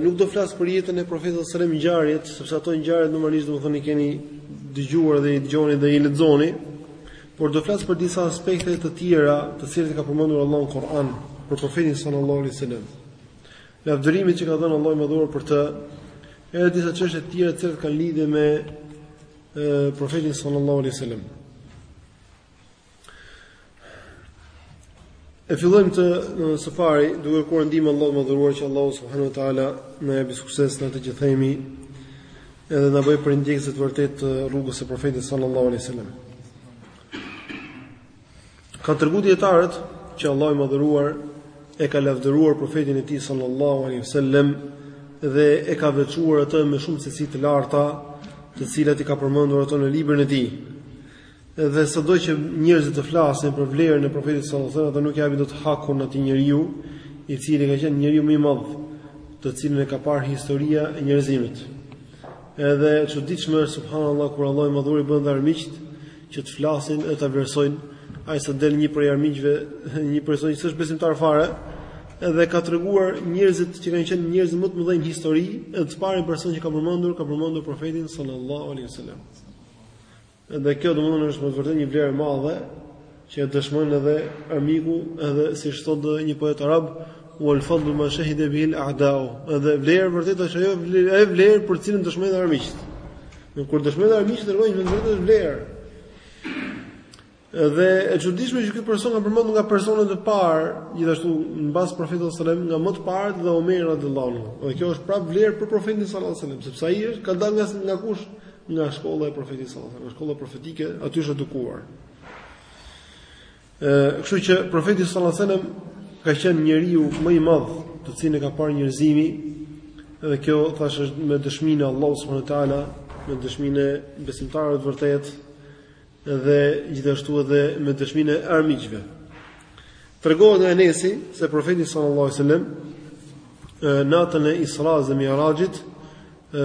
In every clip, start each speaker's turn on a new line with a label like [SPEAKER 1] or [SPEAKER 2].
[SPEAKER 1] Nuk do flas për jetën e Profetit sallallahu alajhi wasallam ngjarjet, sepse ato ngjarjet normalisht domethënë i keni dëgjuar dhe i dëgjoni dhe i lexoni, por do flas për disa aspekte të tjera, të cilat i ka përmendur Allahu në Kur'an për Profetin sallallahu alajhi wasallam. Lavdërimet që ka dhënë Allahu i madhëruar për të, edhe disa çështje të tjera të cilat kanë lidhje me Profetin sallallahu alajhi wasallam. E fillojmë së pari duke kërkuar ndihmën e Allahut madhëruar që Allahu subhanahu wa taala të na japë sukses në atë që themi edhe na bëj prej ndjekësve të vërtetë të rrugës së profetit sallallahu alaihi wasallam. Kanë tregu dijetarët që Allahu i madhëruar e ka lavdëruar profetin e tij sallallahu alaihi wasallam dhe e ka veçuar atë me shumë cilësi të larta, të cilat i ka përmendur ato në librin e tij. Dhe sado që njerëzit të flasin për vlerën e profetit sallallahu alajhi wasallam, ata nuk ia japin dot hakun atij njeriu, i cili ka qenë njeriu më i madh, të cilin e ka parë historia e njerëzimit. Edhe e çuditshme është subhanallahu kur Allahu i madhëruar i bën dhe armiqt që të flasin e ta vlerësojnë, aq sa del një prej armiqve, një person që s'është besimtar fare, edhe ka treguar njerëzit që kanë qenë njerëz më të mëdhenj në histori, edhe të parin person që ka përmendur, ka përmendur profetin sallallahu alajhi wasallam. Dhe kjo domethënë është me të vërtetë një vlerë e madhe që e dëshmon edhe armiku, edhe siç thotë dhe një poet arab, "Wal fadlu ma shahida bihi al-a'da'u." Edhe vlera e vërtetë është ajo vlerë, ajo vlerë për të cilën dëshmojnë edhe armiqtë. Domethënë kur dëshmojnë edhe armiqtë, domethënë me të vërtetë është vlerë. Edhe e çuditshme që ky person ka përmendur nga personat e parë, gjithashtu mbas profetit sallallahu alajhi wasallam, nga më të parët dhe Omer radhiyallahu anhu. Dhe kjo është prap vlerë për profetin sallallahu alajhi wasallam, sepse ai është ka dalë nga nga kush? Nga shkolla e profetit sallallahu alajhi wasallam, shkolla profetike, aty është edukuar. Ë, kështu që profeti sallallahu alajhi wasallam ka qenë njeriu më i madh të cilin e ka parë njerëzimi dhe kjo thash është me dëshminë e Allahut subhanahu wa taala, me dëshminë e besimtarëve të vërtetë dhe gjithashtu edhe me dëshminë e armiqve. Tregohet nga Enesi se profeti sallallahu alajhi wasallam natën e Israsë dhe Mi'rajit ë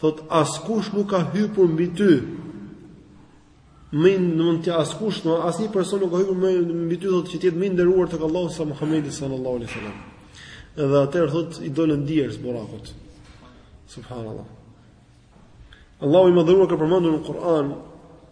[SPEAKER 1] Thot askush nuk ka hypur mbi ty. Domethënë askush, domethënë asnjë person nuk ka hypur mbi ty thot që të jetë më i nderuar tek Allahu sa Muhamedi sallallahu alaihi wasallam. Edhe atëherë thot i dolën djersë burakut. Subhanallahu. Allahu i madhëruar ka përmendur në Kur'an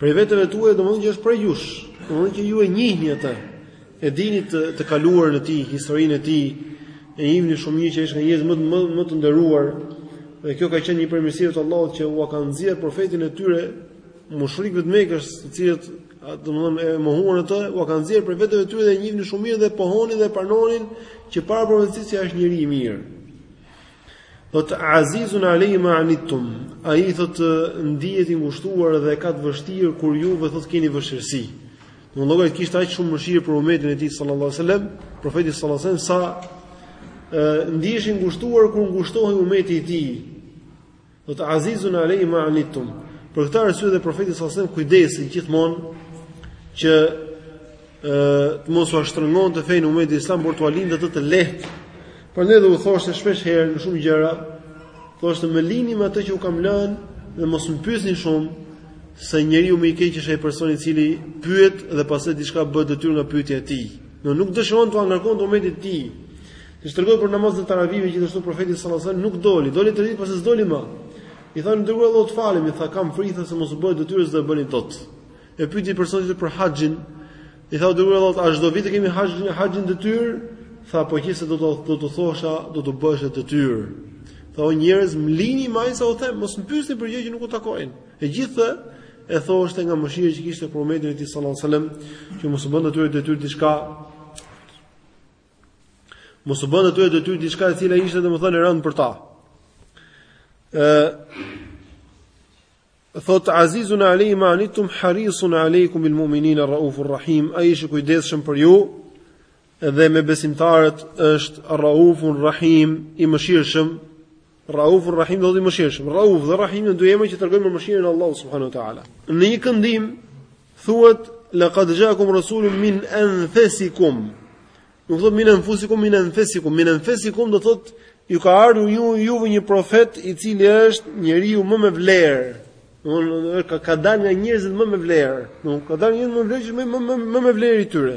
[SPEAKER 1] Prej vetëve tuaj domethënë që është prej jush, domethënë që ju e njihni atë. E dini të, të kaluarën e tij, historinë e tij, e njihni shumë mirë që është nga njerëzit më më më të nderuar. Dhe kjo ka qenë një prej mirësive të Allahut që ua ka nxjerr profetin e tyre mushrikëve të Mekës, të cilët domthonë e mohuan atë, ua ka nxjerr prej vetëve tyre dhe e njihnin shumë mirë dhe pohonin dhe pranonin që para profecisë është njeri i mirë. Thot Azizun alejhi ma anittum. Ai thot ndihet i ngushtuar dhe ka të vështirë kur juve thot keni vështirësi. Llogarit kishte aq shumë mëshirë për umetin e tij sallallahu alajhi wasallam, profeti sallallahu alajhi wasallam sa ë ndihej i ngushtuar kur ngushtohej umeti i tij. Thotë azizun alejhi ma anittum. Për këtë arsye dhe profeti sallallahu alajhi wasallam kujdesej gjithmonë që ë të mos u shtrëngonte fenë umetit islam por t'u linte atë të lehtë. Prandaj dhe u thoshte shpesh herë në shumë gjëra, thoshte më lini me atë që u kam lënë dhe mos më pyesni shumë se njeriu më i keq është ai person i cili pyet dhe pastaj diçka bëhet detyrë nga pyetja e tij. Pra nuk dëshironte t'u ngarkonte umetit të tij. I shtrëgoi për namazin e taravive gjithashtu profeti sallallahu alajhi wasallam nuk doli, doli tre ditë pastaj s'doli më. I thanë i dërguar i Allahut të falim, i tha kam frikë se mos u bëhet detyrë s'e bëni dot. E pyeti personi për haxhin, i tha i dërguar i Allahut, a çdo vit e kemi haxhin, haxhin detyrë? Tha po qe se do të do të thosha, do të bëheshe detyrë. Tha o njerëz, mlini më sa u them, mos mpyesni për gjëra që nuk u takojnë. E gjithë këtë e thoshte nga mëshira që kishte për umetin e tij sallallahu alajhi wasallam, që mos u bënte detyrë detyrë diçka Mos u bënte atyre detyrë diçka e cila ishte domethënë e rëndë për ta. Ë thot Azizun alejhi ma anittum harisun aleikum bil mu'minina raufur rahim ai është i kujdesshëm për ju dhe me besimtarët është raufun rahim i mëshirshëm Rauf Rahim do thotë i mëshirshëm. Rauf dhe Rahim janë dy emra që tregojnë për mëshirën e Allahut subhanahu wa taala. Në një këndim thuhet laqad ja'akum rasulun min anfasikum. Nuk thotë min anfusikum min anfasikum, min anfasikum do thotë ju ka ardhur ju juve një profet i cili është njeriu më me vlerë. Domthonë ka ka dalë nga njerëzit më me vlerë. Domthonë ka dalë nga njerëz me vlerë më më më me vlerë i tyre.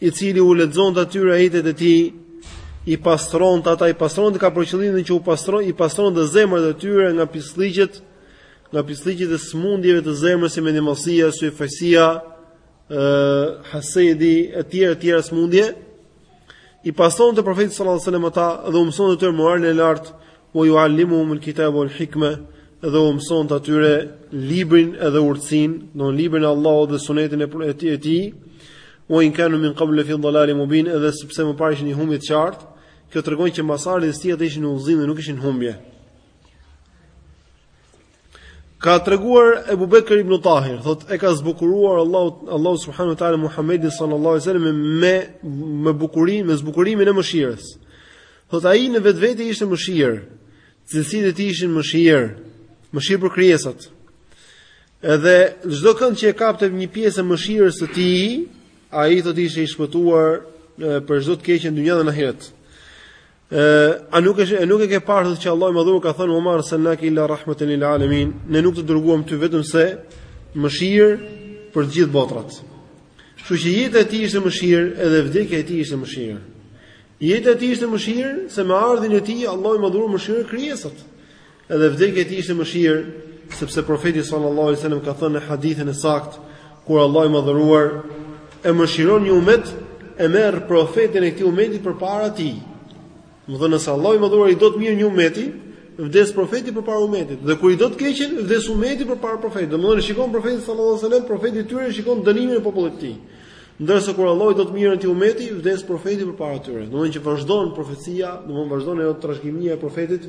[SPEAKER 1] i cili u lexonte atyre ajetet e tij, i pastronte ata, i pastronte ka për qëllim që u pastron, i pastronte zemrat e tyre nga pislliqet, nga pislliqet e smundjeve të zemrës si mendjemadhësia, syfaqësia, ë hasedi e tjera e tjera smundje. I pastronte profeti sallallahu alajhi wasallam ata dhe u mësonte atyre moralin e lartë, Wa yu'allimuhum al-kitaba wal-hikma dhe u mësonte atyre librin edhe urtësinë, domethënë librin e Allahut dhe sunetin e tij e tij. Wa in kanu min qablu lafi dhalalin mubin, edhe sepse më parë ishin në humbje të qartë. Kjo tregon që mbas ardhjes së tij ishin në udhëzim dhe nuk ishin në humbje. Ka treguar Ebu Bekr ibn Tahir, thotë e ka zbukuruar Allahu subhanahu wa taala Muhammedin sallallahu alaihi wasallam me me bukurinë, me zbukurimin e mëshirës. Thotë ai në vetvete ishte mëshirë, cilësitë e tij ishin mëshirë, mëshirë për krijesat. Edhe çdo kënd që e kapte një pjesë e mëshirës së tij, ai thotë ishte i shpëtuar prej çdo të keqe në dynja dhe në ahiret. a nuk e a nuk e ke parë që Allahu i madhëruar ka thënë wa ma arsalnaka illa rahmatan lil alamin, ne nuk të dërguam ty vetëm se mëshirë për të gjithë botërat. Kështu që jeta e tij ishte mëshirë, edhe vdekja e tij ishte mëshirë. Jeta e tij ishte mëshirë, se me ardhjen e tij Allahu i madhëruar mëshiroi krijesat. Edhe vdekja e tij ishte mëshirë, sepse profeti sallallahu alaihi wasallam ka thënë në hadithin e saktë, kur Allahu i madhëruar e mëshiron një umet, e merr profetin e këtij umeti përpara tij. Domethënë nëse Allahu i madhëruar i do të mirën një umeti, vdes profeti përpara umetit, dhe kur i do të keqen, vdes umeti përpara profetit. Domthonë shikon profeti sallallahu alaihi wasallam, profeti i tyre shikon dënimin e popullit të tij. Ndërsa kur Allahu do të mirën e këtij umeti, vdes profeti përpara tyre. Domthonë që vazhdon profecia, domthonë vazhdon ajo trashëgimia e profetit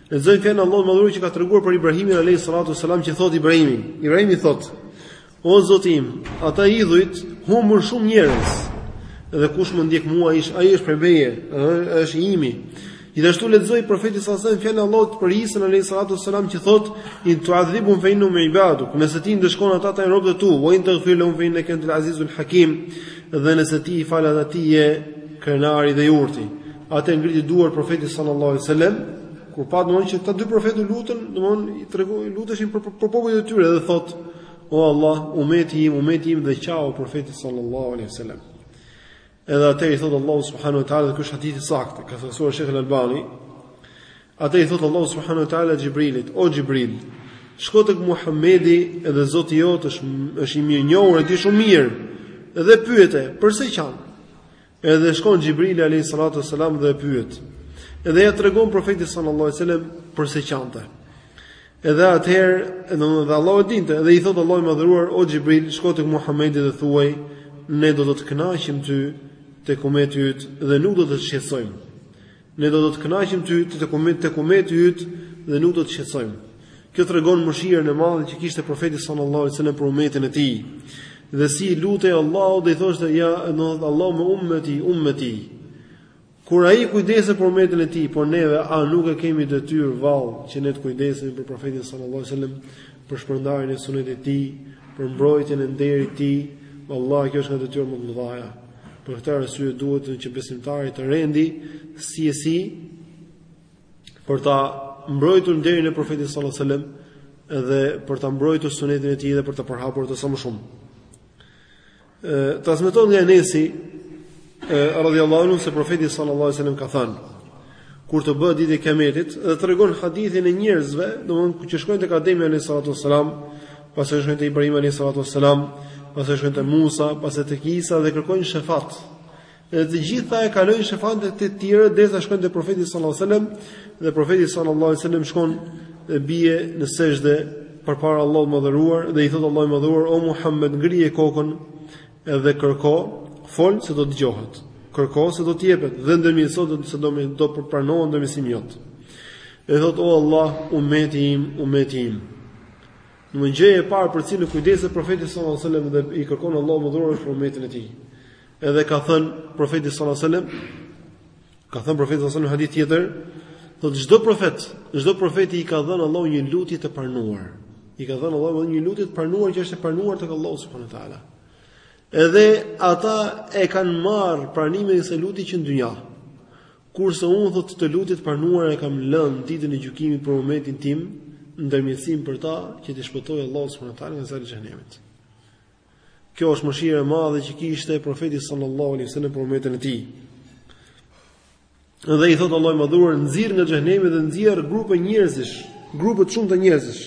[SPEAKER 1] Lexoi fjalën e Allahut të madhëruar që ka treguar për Ibrahimin alayhis salatu wasalam që thotë Ibrahimi. Ibrahimi thotë: O Zoti im, ata idhujt humbën shumë njerëz. Dhe kush më ndjek mua, ish, ai është prej meje, ëh, është i imi. Gjithashtu lexoi profeti sallallahu alajhi wasallam fjalën e Allahut për Isa alayhis salatu wasalam që thotë: "In tu'adhibhum fa innahum ibaduk." Nëse ti i ndëshkon ata janë robët e tu, wa in taghfir lahum fa innaka antal azizul hakim. Dhe nëse ti i fal ata ti je krenari dhe i urti. Atëherë ngriti duart profeti sallallahu alaihi wasallam kur pa domethënë që këta dy profetë u lutën, domethënë i tregoi luteshin për për, për popullin e tyre dhe thotë: O Allah, umeti im, umeti im dhe qau profeti sallallahu alaihi wasallam. Edhe atëherë i thotë Allahu subhanahu wa taala dhe ky është hadith i saktë, ka theksuar Sheikh Al-Albani. Atëherë i thotë Allahu subhanahu wa taala Xhibrilit: O Xhibril, shko tek Muhamedi dhe Zoti jot është është i mirënjohur e di shumë mirë. Dhe pyete, përse qan? Edhe shkon Xhibrili alayhi salatu wasalam dhe e pyet. Edhe ia tregon profeti sallallahu alaihi wasallam përse qante. Edhe atëherë, domethënë dhe Allahu e dinte, edhe i thot Allahu i madhëruar o Xhibril, shko tek Muhamedi dhe thuaj, ne do të të kënaqim ty tek umeti yt dhe nuk do të të shqetësojmë. Ne do të të kënaqim ty tek umeti yt dhe nuk do të shqetësojmë. Kjo tregon mëshirën e madhe që kishte profeti sallallahu alaihi wasallam për umetin e tij. Dhe si i lutej Allahut dhe i thoshte ja, domethënë Allahumme ummeti, ummeti. Kur ai kujdesej për umetin e tij, por neve a nuk e kemi detyrë vallë që ne të kujdesemi për profetin sallallahu alaihi wasallam, për shpërndarjen e sunetit të tij, për mbrojtjen e nderit të tij, vallahi kjo është nga detyrat më të mëdhaja. Për këtë arsye duhet që besimtari të rendi si e si për ta mbrojtur nderin e profetit sallallahu alajhi wasallam dhe për ta mbrojtur sunetin e tij dhe për ta përhapur atë sa më shumë. Ë transmeton nga Enesi radhiyallahu anhu se profeti sallallahu alajhi wasallam ka thënë kur të bëhet ditë e kiametit dhe tregon hadithin e njerëzve, domethënë që shkojnë tek Ademi alayhi salatu wasalam, pastaj shkojnë te Ibrahim alayhi salatu wasalam, pastaj shkojnë te Musa, pastaj te Isa dhe kërkojnë shefat. Dhe të gjithë e kalojnë shefat te të tjerë derisa shkojnë te profeti sallallahu alaihi wasallam dhe profeti sallallahu alaihi wasallam shkon dhe bie në sexhde përpara Allahut të Madhëruar dhe i thotë Allahu i Madhëruar o Muhammed ngrije kokën Edhe kërko, fol se do dëgjohet. Kërko se do të jepet dhe ndërmjetëso se do me do të pranohet ndërmjetësimi jot. Dhe thotë o Allah, ummeti im, ummeti im. Domethënë gjëja e parë për të cilën kujdeset profeti sallallahu alaihi wasallam dhe i kërkon Allahut të Madhëruar është për ummetin e tij. Edhe ka thënë profeti sallallahu alaihi wasallam Ka thënë profeti sallallahu alajhi wasallam në hadith tjetër, thotë çdo profet, çdo profeti i ka dhënë Allahu një lutje të pranuar. I ka dhënë Allahu një lutje të pranuar që është e pranuar tek Allahu subhanahu wa taala. Edhe ata e kanë marrë pranimin e kësaj lutje që në dynja. Kurse unë thotë këtë lutje të pranuar e kam lënë ditën e gjykimit për umetin tim, ndërmjetësim për ta që t'i shpëtojë Allahu subhanahu wa taala nga zjarri i xhehenemit. Kjo është mëshira e madhe që kishte profeti sallallahu alaihi wasallam për umetin e tij. Dhe i thotë Allahu i Madhëruar nxirr nga xhehenemi dhe nxjerr grupe njerëzish, grupe të shumta njerëzish.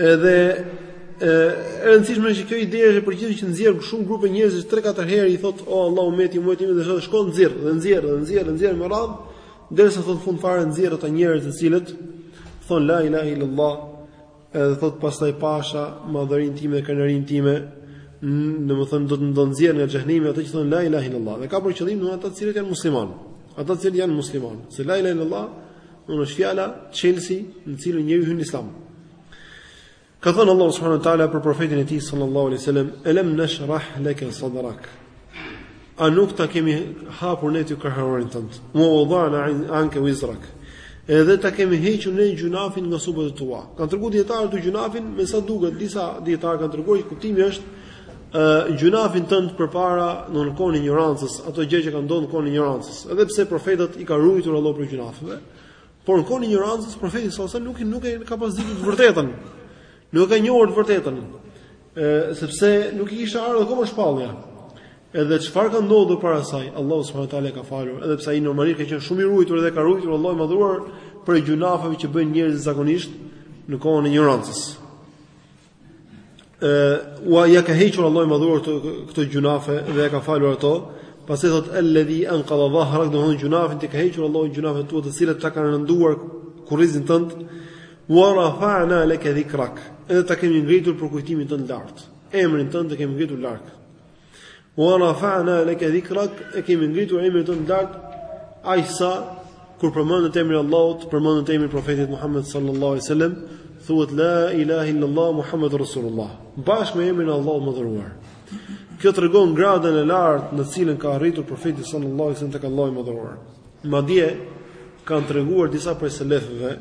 [SPEAKER 1] Edhe e rëndësishme është kjo ide është për gjithë që nxjerr shumë grupe njerëzish 3-4 herë i thotë o Allah umeti im umeti im dhe thotë shko nxirr dhe nxjerr dhe nxjerr dhe nxjerr me radhë derisa thotë fund fare nxjerr ata njerëz të cilët thonë la ilaha illallah Edhe thotë pastaj pasha madhërinë time dhe krenarinë time, domethënë do të do nxjerr nga xhehenemi ata që thonë la ilaha illallah. Dhe ka për qëllim domethënë ata të cilët janë muslimanë. Ata të cilët janë muslimanë. Se la ilaha illallah domethënë është fjala çelësi me të cilën njeriu hyn në Islam. Ka thënë Allahu subhanahu wa taala për profetin e tij sallallahu alaihi wasallam, "Alam nashrah laka sadrak." A nuk ta kemi hapur ne ty kraharorin tënd? Wa wadana anka wizrak. Edhe ta kemi hequr ne gjunafin nga supet e tua. Kanë treguar dijetarët gjunafin, me sa duket disa dijetarë kanë treguar që kuptimi është ë gjunafin tënd përpara në kohën e injorancës, ato gjëra që kanë ndodhur në kohën e injorancës. Edhe pse profetët i ka ruajtur Allahu prej gjunafeve, por në kohën e injorancës profeti sallallahu alajhi wasallam nuk nuk e ka pas ditur të vërtetën. Nuk e ka njohur të vërtetën. E, sepse nuk i kishte ardhur akoma shpallja. Edhe çfarë ka ndodhur para saj, Allahu subhanahu wa taala ka falur, edhe pse ai normalisht ka qenë shumë i ruajtur dhe e ka ruajtur Allahu i madhuar prej gjynaheve që bëjnë njerëzit zakonisht në kohën e injorancës. Ë, ua ja ka hequr Allahu i madhuar këto këto gjynahe dhe ia ka falur ato. Pastaj thotë alladhi anqadha dhahrak domethënë gjynahet t'i ka hequr Allahu gjynahet tua të cilat ta kanë rënduar kurrizin tënd. Wa rafa'na laka dhikrak. Edhe ta kemi ngritur përkujtimin tënd lart. Emrin tënd e kemi ngritur lart. Wa rafa'na laka dhikrak, e kemi ngritur emrin tënd lart aq sa kur përmendet emri i Allahut, përmendet emri i profetit Muhammed sallallahu alaihi wasallam, thuhet la ilaha illa allah muhammedur rasulullah. Bashkë me emrin e Allahut madhëruar. Kjo tregon gradën e lartë në të cilën ka arritur profeti sallallahu alaihi wasallam tek Allahu i madhëruar. Madje kanë treguar disa prej selefëve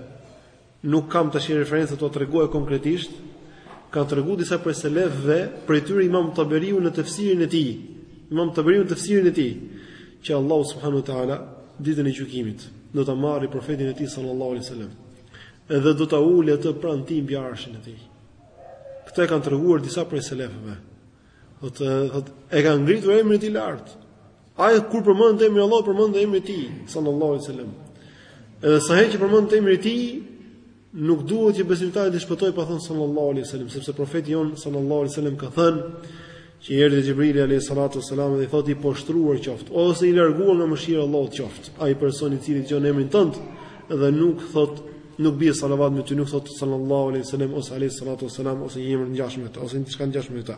[SPEAKER 1] Nuk kam tash një referencë t'jua tregoj konkretisht, kanë tregu disa prej selefëve, prej tyre Imam Taberiu në tefsirin e tij. Imam Taberiu në tefsirin e tij, që Allahu subhanahu wa taala ditën e gjykimit do ta marrë profetin e tij sallallahu alaihi wasallam dhe do ta ulë atë pranë tij mbi arshin e tij. Këtë e kanë treguar disa prej selefëve. Do të thotë e ka ngritur emrin e tij lart. Aq sa kur përmendet emri i Allahut përmendet emri i tij sallallahu alaihi wasallam. Edhe sa herë që përmendet emri i tij nuk duhet që besimtari të shpëtojë pa thënë sallallahu alaihi wasallam, sepse profeti jonë sallallahu alaihi wasallam ka thënë që i erdhi Xhibrili alayhi salatu wasalam dhe i thotë i poshtruar qoftë ose i larguar nga mëshira e Allahut qoftë ai person i cili dëgjon emrin tënd dhe nuk thotë nuk bie salavat mbi ty nuk thotë sallallahu alaihi wasallam ose alayhi salatu wasalam ose një emër ngjashëm me të ose diçka ngjashme me të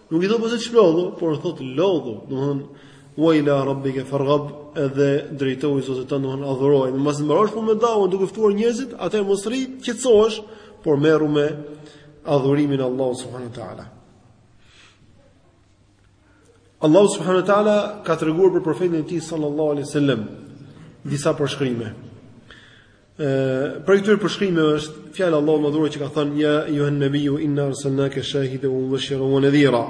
[SPEAKER 1] Nuk i thotë çlodhu, por thotë lodhu, domethënë wa ila rabbika farghab, edhe drejtoju Zotit tënd, domethënë adhuroje. Mbasi të mbarosh punën e dawën duke ftuar njerëzit, atëherë mos rri të qetësohesh, por merru me adhurimin e Allahut subhanahu wa taala. Allahu subhanahu wa taala ka treguar për profetin e tij sallallahu alaihi wasallam disa përshkrime. Prej këtyre përshkrimeve është fjala e Allahut madhëruar që ka thënë ja ejuhan nabiju inna arsalnaka shahida wa mubashira wa nadhira.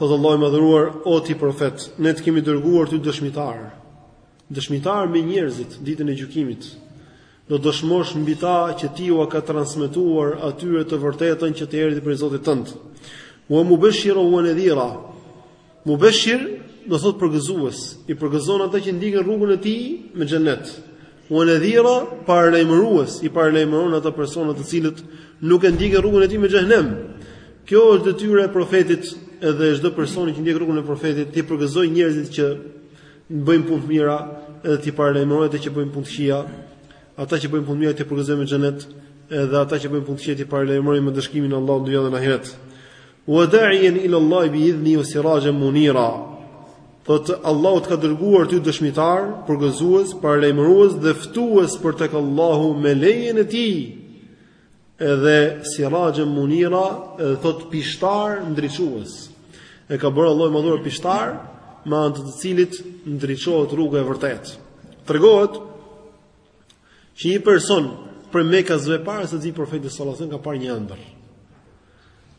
[SPEAKER 1] Thotë Allahu i madhëruar o ti profet, ne të kemi dërguar ty dëshmitar. Dëshmitar mbi njerëzit ditën e gjykimit. Do dëshmosh mbi ta që ti ua ke transmetuar atyre të vërtetën që të erdhi prej Zotit tënd. Wa mubashira wa nadhira. Mubeshir do thot përgëzues, i përgëzon ata që ndjekin rrugën e tij me xhenet. Wa nadhira paralajmërues, i paralajmëron ata persona të cilët nuk e ndjekin rrugën e tij me xhenem. Kjo është detyra e profetit edhe e çdo personi që ndjek rrugën e profetit, ti përgëzoj njerëzit që bëjnë punë të mira edhe ti paralajmëroj ata që bëjnë punë të këqija. Ata që bëjnë punë të mira ti përgëzoj me xhenet, edhe ata që bëjnë punë të këqija ti paralajmëroj me ndëshkimin e Allahut në dynja e ahiret. Wa da'iyan ila Allah bi idhni wa sirajan munira. Thot Allahu të ka dërguar ty dëshmitar, përgëzues, paralajmërues dhe ftues për tek Allahu me lejen e tij. Edhe sirajan munira, edhe thot pishtar ndriçues. E ka bërë Allahu i Madhëruar pishtar, me anë të të cilit ndriçohet rruga e vërtetë. Tregohet Që një person prej mekasve para se të vinte profeti sallallahu alajhi wasallam ka parë një ëndër.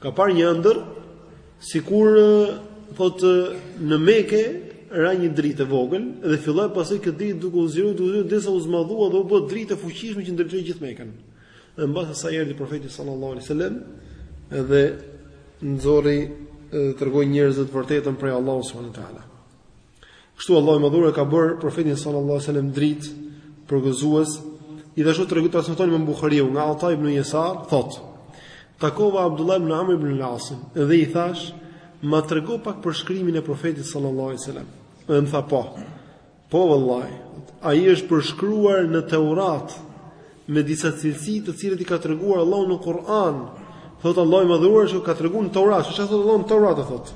[SPEAKER 1] Ka parë një ëndërr sikur thotë në Mekë ra një dritë e vogël dhe filloi pastaj kjo dritë duke u zgjeruar derisa u zmadhua dhe u bë dritë e fuqishme që ndriçoi gjithë Mekën. Edhe mbas asaj erdhi profeti sallallahu alajhi wasallam edhe nxorri tregoi njerëzve të vërtetën prej Allahut subhanuhu teala. Kështu Allahu i Madhur e ka bërë profetin sallallahu alajhi wasallam drit përgëzues. I dashur transmeton Imam Buhariu nga Ata ibn Yasar, thotë: Takova Abdullah ibn Amr ibn al-As dhe i thash: "Ma trego pak përshkrimin e profetit sallallahu alajhi wasallam." Dhe më tha: "Po." Po vallahi, ai është përshkruar në Teurat me disa cilësi të cilat i ka treguar Allahu në Kur'an. Thotë Allahu i Madhëruar se ka treguar në Teurat, siç thotë Allahu në Teurat e thotë.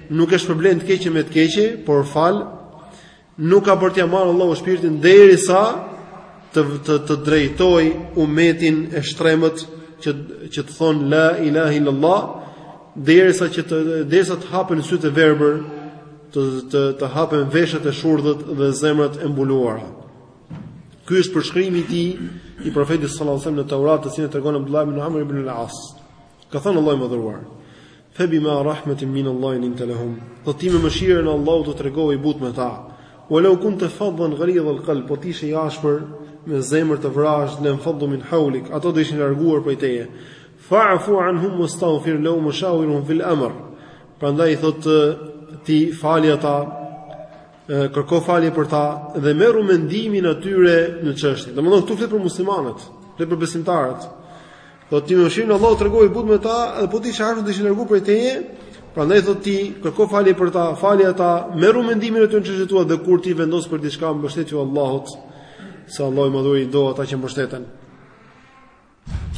[SPEAKER 1] Nuk e shpërblen të keqen me të keqe, por fal, nuk ka për t'ia marrë Allahu shpirtin derisa të të, të drejtoj umetin e shtremët që që të thon la ilaha illallah derisa që të derisa të hapen sytë e verbër, të të, të hapen veshët e shurdhët dhe zemrat e mbuluara. Ky është përshkrimi i tij i profetit sallallahu alajhi wasallam në Taurat, të cilin e tregon Abdullah ibn Amr ibn al-As. Ka thënë Allahu i Madhëruar: Fe bima rahmetin min Allahi linte lehum. Po ti me mëshirën e Allahut u tregove i butë me ta. Walau kunte faddan ghalidh al-qalb, po t'ishe i ashpër me zemër të vrazhdë, len faddu min hawlik, ato do ishin larguar prej teje. Fa'fu anhum wastaghfir lahum shawirhum fil amr. Prandaj i thot ti fali ata, kërko falje për ta dhe merru mendimin atyre në çështje. Domethënë këtu flet për muslimanët, flet për besimtarët. Thotë me mëshirën e Allahut u tregove i butë me ta dhe po të ishe i ashpër do largoheshin prej teje, prandaj thotë ti kërko falje për ta, fali ata, merru mendimin e tyre në çështjet e tua dhe kur ti vendos për diçka mbështetju Allahut, se Allahu i madhëruar i do ata që mbështeten.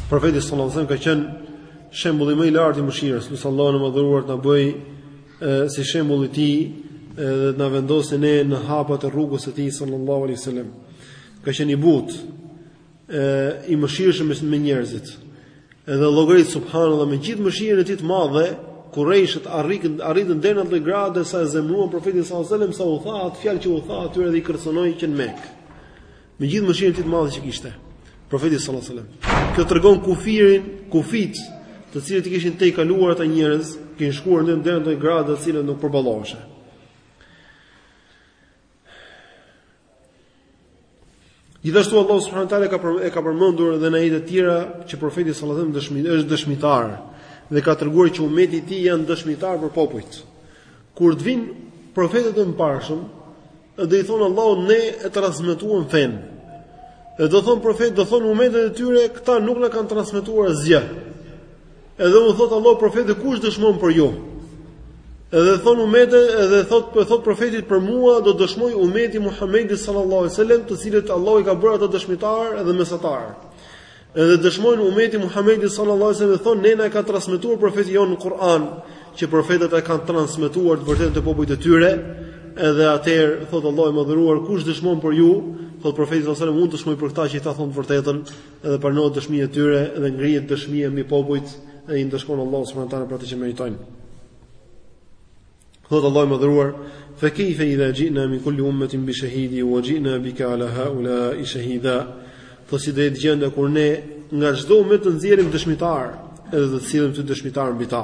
[SPEAKER 1] Profeti sallallahu alajhi wasallam ka qenë shembulli më i lartë i mëshirës, lus Allahun e madhëruar të na bëjë si shembulli i tij dhe të na vendosë ne në hapat e rrugës së tij sallallahu alajhi wasallam. Ka qenë i butë, e i mëshirshëm me njerëzit. Edhe llogarit subhanallahu me gjithë mëshirën e tij të madhe, kurejshët arritën arritën deri në atë gradë sa e zemruan profetin sallallahu alajhi wasallam sa u tha atë fjalë që u tha atyre edhe i kërcënoi që në Mekë. Me gjithë mëshirën e tij të madhe që kishte profeti sallallahu alajhi wasallam. Kjo tregon kufirin, kufijtë, të cilët i kishin tejkaluar ata njerëz, kishin shkuar në deri në atë gradë të cilën nuk përballoheshe. Gjithashtu Allahu subhanahu wa taala ka e ka përmendur edhe në ajete të tjera që profeti sallallahu alajhi wasallam është dëshmitar dhe ka treguar që ummeti i tij janë dëshmitar për popujt. Kur të vinë profetët e mëparshëm, do i thonë Allahut ne e transmetuam fenë. Dhe do thon profet, do thon ummetet e tyre, këta nuk na kanë transmetuar asgjë. Edhe u thot Allahu profetëve kush dëshmon për ju? Edhe thon umete, edhe thot po thot profeti për mua do dëshmojë umeti i Muhamedit sallallahu alaihi wasallam, të cilët Allahu i ka bërë ata dëshmitar dhe mesatar. Edhe dëshmojnë umeti i Muhamedit sallallahu alaihi wasallam dhe thon ne na e ka transmetuar profeti jon në Kur'an, që profetët e kanë transmetuar të vërtetën te popujt e tyre, edhe atëherë thot Allahu i madhëruar kush dëshmon për ju, thot profeti sallallahu alaihi wasallam unë dëshmoj për këta që këta thon të vërtetën, Edhe pranohet dëshmia e tyre dhe ngrihet dëshmia mbi popujt dhe i ndëshkon Allahu subhanahu wa taala për atë që meritojnë. Thotë Allahu i madhëruar, "Fa kayfa idha ji'na min kulli ummatin bi shahidin wa ji'na bika 'ala ha'ula'i shahida?" Po si do jetë gjendja kur ne nga çdo ummet të nxjerrim dëshmitar, edhe të të sjellim ty dëshmitar mbi ta.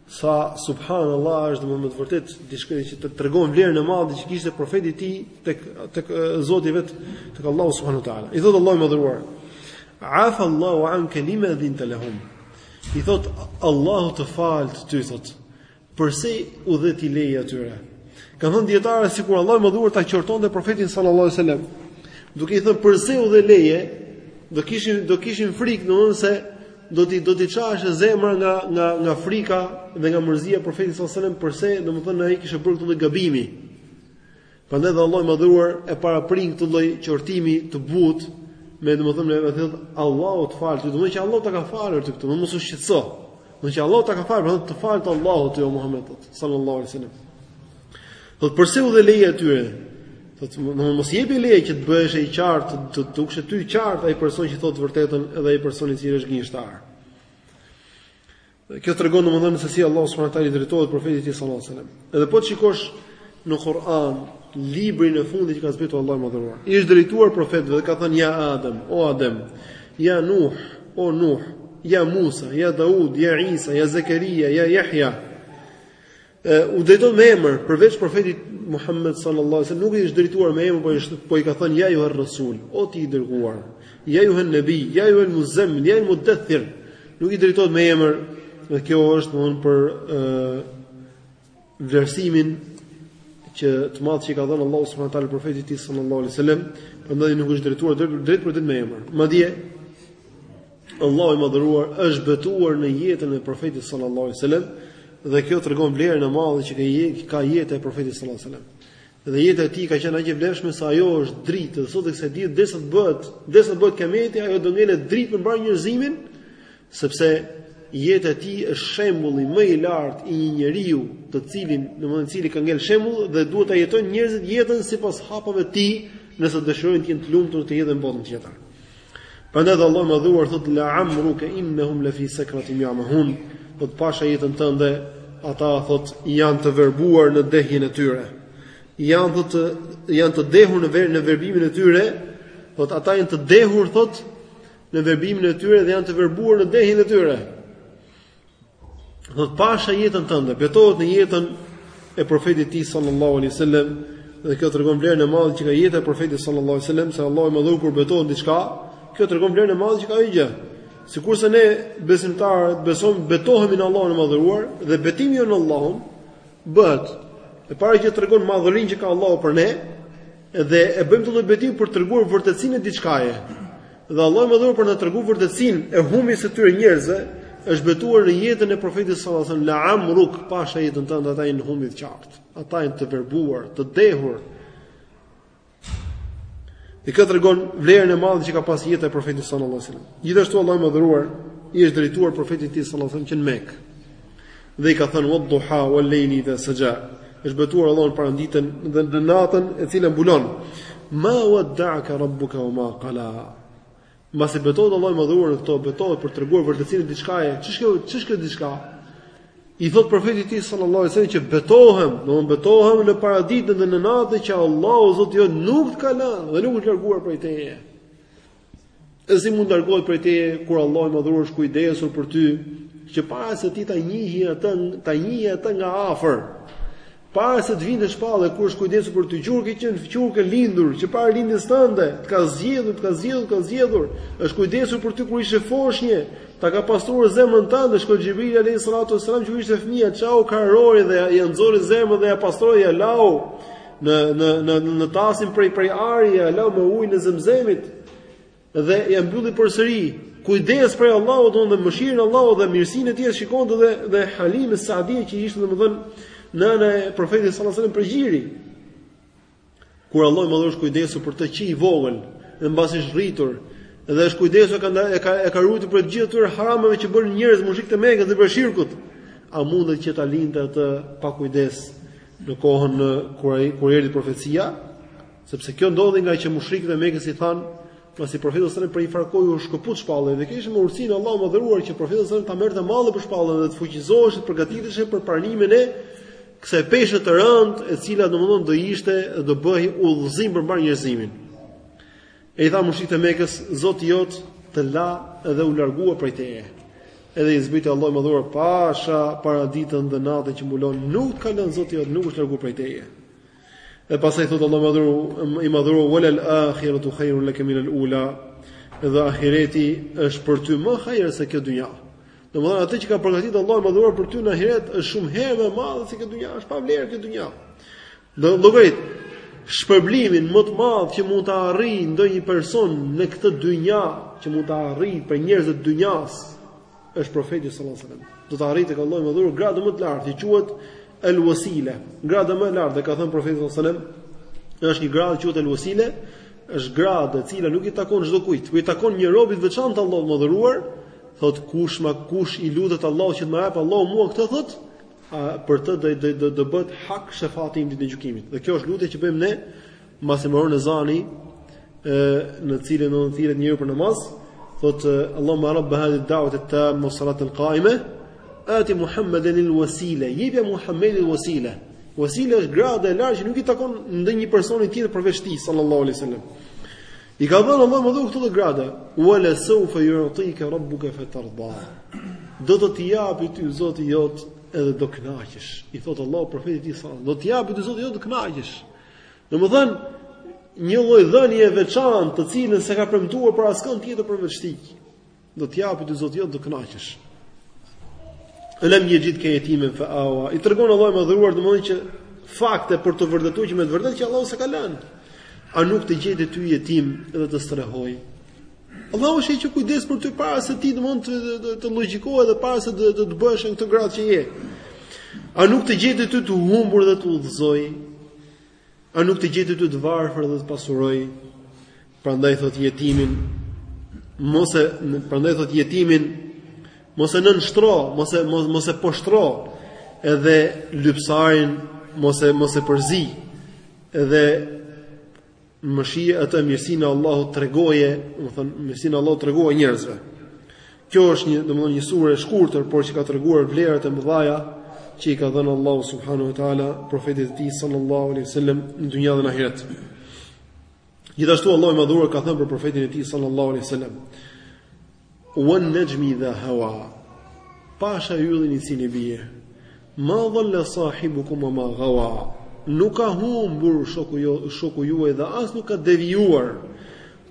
[SPEAKER 1] Sa subhanallahu është domethënë me të vërtet diçka që të tregon vlerën e madhe që kishte profeti i tij tek tek Zoti vet tek Allahu subhanahu wa taala. I thot Allahu i madhëruar. Afa Allahu anka lima adhinta lahum. I thot Allahu të falt ty thot. Përse u dhe ti leje atyre? Kanë thënë dijetarët sikur Allahu i madhëruar ta qortonte profetin sallallahu alaihi wasallam. Duke i thënë përse u dhe leje, do kishin do kishin frikë domethënë se do t'i do t'i çahej zemra nga nga nga frika dhe nga mërzia e profetit sallallahu alajhi wasallam përse domethënë ai kishte bërë këtë lloj gabimi. Prandaj dhe Allahu i madhëruar e paraprin këtë lloj qortimi të butë me domethënë me thënë Allahu të faltë, domethënë që Allahu ta ka falur ty këtë, më mos u shqetëso. Domethënë që Allahu ta ka falë, prandaj të faltë Allahu ty o Muhamed sallallahu alajhi wasallam. Thotë përse u dhe leje atyre? Thotë mos i jepi leje që të bëhej i qartë, të dukej ty i qartë ai person që thotë vërtetën edhe ai person i cili është gënjeshtar. Kjo tregon domethënë se si Allahu subhanahu wa taala i drejtohet profetit sallallahu alajhi wasallam. Edhe po të shikosh në Kur'an, librin e fundit që ka zbritur Allahu i madhëruar. I është drejtuar profetëve dhe ka thënë ja Adem, o Adem, ja Nuh, o Nuh, ja Musa, ja Daud, ja Isa, ja Zakaria, ja Yahya. u drejtohet me emër përveç profetit Muhammed sallallahu alaihi wasallam nuk i është drejtuar me emër po i është po i ka thënë ja ejjuher rasul o ti i dërguar ja ejjuhen nabi ja ejjuhel muzammil ja ejjuhel mudaththir nuk i drejtohet me emër dhe kjo është domethënë për ë vlerësimin aq të madh që i ka dhënë Allahu subhanahu wa taala profetit të tij sallallahu alaihi wasallam prandaj nuk i është drejtuar drejtpërdrejt me emër madje Allahu i madhëruar është betuar në jetën e profetit sallallahu alaihi wasallam dhe kjo tregon vlerën e madhe që ka jeta e profetit sallallahu alaihi wasallam. Dhe jeta e tij ka qenë aq e vlefshme sa ajo është dritë, dhe sot e kësaj dite derisa të bëhet, derisa të bëhet kiameti, ajo do ngjelet dritë për mbarë njerëzimin, sepse jeta e tij është shembulli më i lartë i një njeriu, të cilin, domethënë, i cili ka ngel shembull dhe duhet ta jetojnë njerëzit jetën sipas hapave të tij, nëse dëshirojnë të jenë të lumtur te kjo dhe në botën tjetër. Prandaj dhe Allahu i Madhëruar thotë la amruka innahum la fi sakratihim yamahun, thotë pasha jetën tënde, ata thotë janë të verbuar në dehjen e tyre. Janë thotë janë të dehur në ver, në verbimin e tyre, thotë ata janë të dehur thotë në verbimin e tyre dhe janë të verbuar në dehjen e tyre. Thot pasha jetën tënde, betohet në jetën e profetit të tij sallallahu alaihi wasallam dhe kjo tregon vlerën e madhe që ka jeta e profetit sallallahu alaihi wasallam se Allahu i madhëruar kur betohet në diçka, kjo tregon vlerën e madhe që ka ajo gjë. Sikurse ne besimtarët beso betohemi në Allahun e madhëruar dhe betimi jonë në Allahun bëhet e para gjë tregon madhërinë që ka Allahu për ne, Dhe e bëjmë atë lloj betimi për të treguar vërtetësinë e diçkaje. Dhe Allahu i madhëruar për të treguar vërtetësinë e humbjes së atyre njerëzve, është betuar në jetën e profetit sallallahu alajhi wasallam, la amruk, pasha jetën tënde ata janë në humbje të qartë. Ata janë të verbuar, të dehur. Dhe kjo tregon vlerën e madhe që ka pas jeta e profetit sallallahu alajhi wasallam. Gjithashtu Allahu i madhëruar i është drejtuar profetit të tij sallallahu alajhi wasallam që në Mekë. Dhe i ka thënë wadduha wal-layli idha saja. Është betuar Allahu në paraditen dhe në natën e cila mbulon. Ma wadda'aka rabbuka wama qala. Mbasi betohet Allahu i madhëruar në këto, betohet për të treguar vërtetësinë e diçkaje. Ç'është kjo? Ç'është kjo diçka? I thot profetit të tij sallallahu alajhi wasallam që betohem, thotë betohem në paraditen dhe në natën që Allahu Zoti jot nuk të ka lënë dhe nuk është larguar prej teje. E si mund të largohet prej teje kur Allahu i Madhëruar është kujdesur për ty, që para se ti ta njihje atë, ta njihje atë nga afër. Para se të vinte shpallja është kujdesur për ty, që kur ke qenë që kur ke lindur, që para lindjes tënde, të ka zgjedhur, të ka zgjedhur, të ka zgjedhur, është kujdesur për ty kur ishe foshnje, ta ka pastruar zemrën tënde, shkoi Xhibril alayhi salatu wasalam që kur ishte fëmijë, ia çau kraharorin dhe ia nxori zemrën dhe ia pastroi ia lau. në në në në tasin prej prej ari ia lau me ujin e zemzemit dhe ia mbylli përsëri kujdes prej Allahut domethënë mëshirën e Allahut dhe mirësinë e tij e shikonte dhe dhe Halime Saadi që ishte domethënë nëna e profetit sallallahu alajhi wasallam prej gjiri kur Allahu i Madhëruar është kujdesur për të që i vogël dhe mbasi është rritur dhe është kujdesur ka e ka e ka ruajtur prej të gjithë atyre harameve që bënin njerëzit mushrikët e Mekës dhe prej shirkut a mundet që ta linte atë pa kujdes në kohën në kur ai kur erdhi profecia, sepse kjo ndodhi nga që mushrikët e Mekës i thanë, pasi profeti sallallahu alajhi wasallam për një farë kohe iu shkëput shpallja dhe kjo ishte me urtësinë e Allahut të Madhëruar që profeti sallallahu alajhi wasallam ta merrte malli për shpalljen dhe të fuqizoheshe të përgatiteshe për pranimin e kësaj peshe të rëndë, e cila domethënë do ishte do bëhej udhëzim për mbarë njerëzimin. E i thanë mushrikët e Mekës, Zoti jot të la dhe u largua prej teje. Edhe i zbriti Allahu i Madhëruar pasha paraditen dhe natën që mbulon, nuk të ka lënë Zoti jot, nuk është larguar prej teje. E pastaj thot Allahu i Madhëruar, i Madhëruar wa lal akhiratu khairun laka min al ula. Dhe ahireti është për ty më hajër se kjo dynja. Domethënë atë që ka përgatitur Allahu i Madhëruar për ty në ahiret është shumë herë më e madhe se kjo dynja, është pa vlerë kjo dynja. Po të llogarit shpërblimin më të madh që mund ta arrijë ndonjë person në këtë dynja, që mund ta arrijë prej njerëzve e dynjas, është profeti sallallahu alajhi wasallam. Do të arrijë tek Allahu i Madhëruar gradën më të lartë, që quhet al-wasila. Grada më e lartë dhe ka thënë profeti sallallahu alajhi wasallam, është një gradë që quhet al-wasila, është gradë e cila nuk i takon çdo kujt, por i takon një robi të veçantë të Allahut të Madhëruar, thot kush ma kush i lutet Allahut që të ma japë Allahu mua këtë thot, a për të do do do, do bëhet hak shefati im në ditën e gjykimit. Dhe kjo është lutja që bëjmë ne mbasi mbaron ezani ë në të cilën domethënë thirret njeriu për namaz, thotë Allahumma rabb hadhihi ad-da'wati at-tamma wa salati al-qa'ima ati Muhammeden il wasile, jepja Muhammedit il wasile. Wasile është grada e lartë që nuk i takon ndonjë personi tjetër përveç tij sallallahu alaihi wasallam. I ka dhënë Allahu i Madhëruar këto grada. Wala sawfa yu'tika rabbuka fatarda. Do të të japi ty Zoti jot edhe do kënaqesh. I thot Allahu profetit sallallahu do të të japi ty Zoti jot do kënaqesh. Domethënë një lloj dhënie e veçantë, të cilën s'e ka premtuar për askënd tjetër përveç tij. Do të japi ty Zoti jot do kënaqesh. Elem jexhidke jetimen fa awa. I tregon Allahu i madhëruar domethënë që fakte për të vërtetuar që me të vërtetë që Allahu s'e ka lënë. A nuk të gjeti ty jetim dhe të strehoi? Allahu është ai që u kujdes për ty para se ti domethënë të të, të, të logjikoje dhe para se të të, të bëhesh në këtë gradë që je. A nuk të gjeti ty të humbur dhe të udhëzoi? A nuk të gjeti ty të varfër dhe të pasuroi? Prandaj thot jetimin, mos e prandaj thot jetimin, mos e nënshtro, mos e mos, mos e poshtro. Edhe lypsarin mos e mos e përzi. Edhe mëshia atë mirësinë e Allahut tregoje, domethënë mirësinë e Allahut tregoje njerëzve. Kjo është një, domethënë një sure e shkurtër, por që ka treguar vlerat e mëdha që i ka dhënë Allahu subhanahu wa taala profetit të tij sallallahu alaihi wasallam në dynja dhe në ahiret. Gjithashtu Allahu i madhëruar ka thënë për profetin e tij sallallahu alaihi wasallam: "Wa an-najmi idha hawa" Pasha yllin i cili bie. Ma dhalla sahibukum wa ma ghawa. Nuk ka humbur shoku jo, shoku juaj dhe as nuk ka devijuar.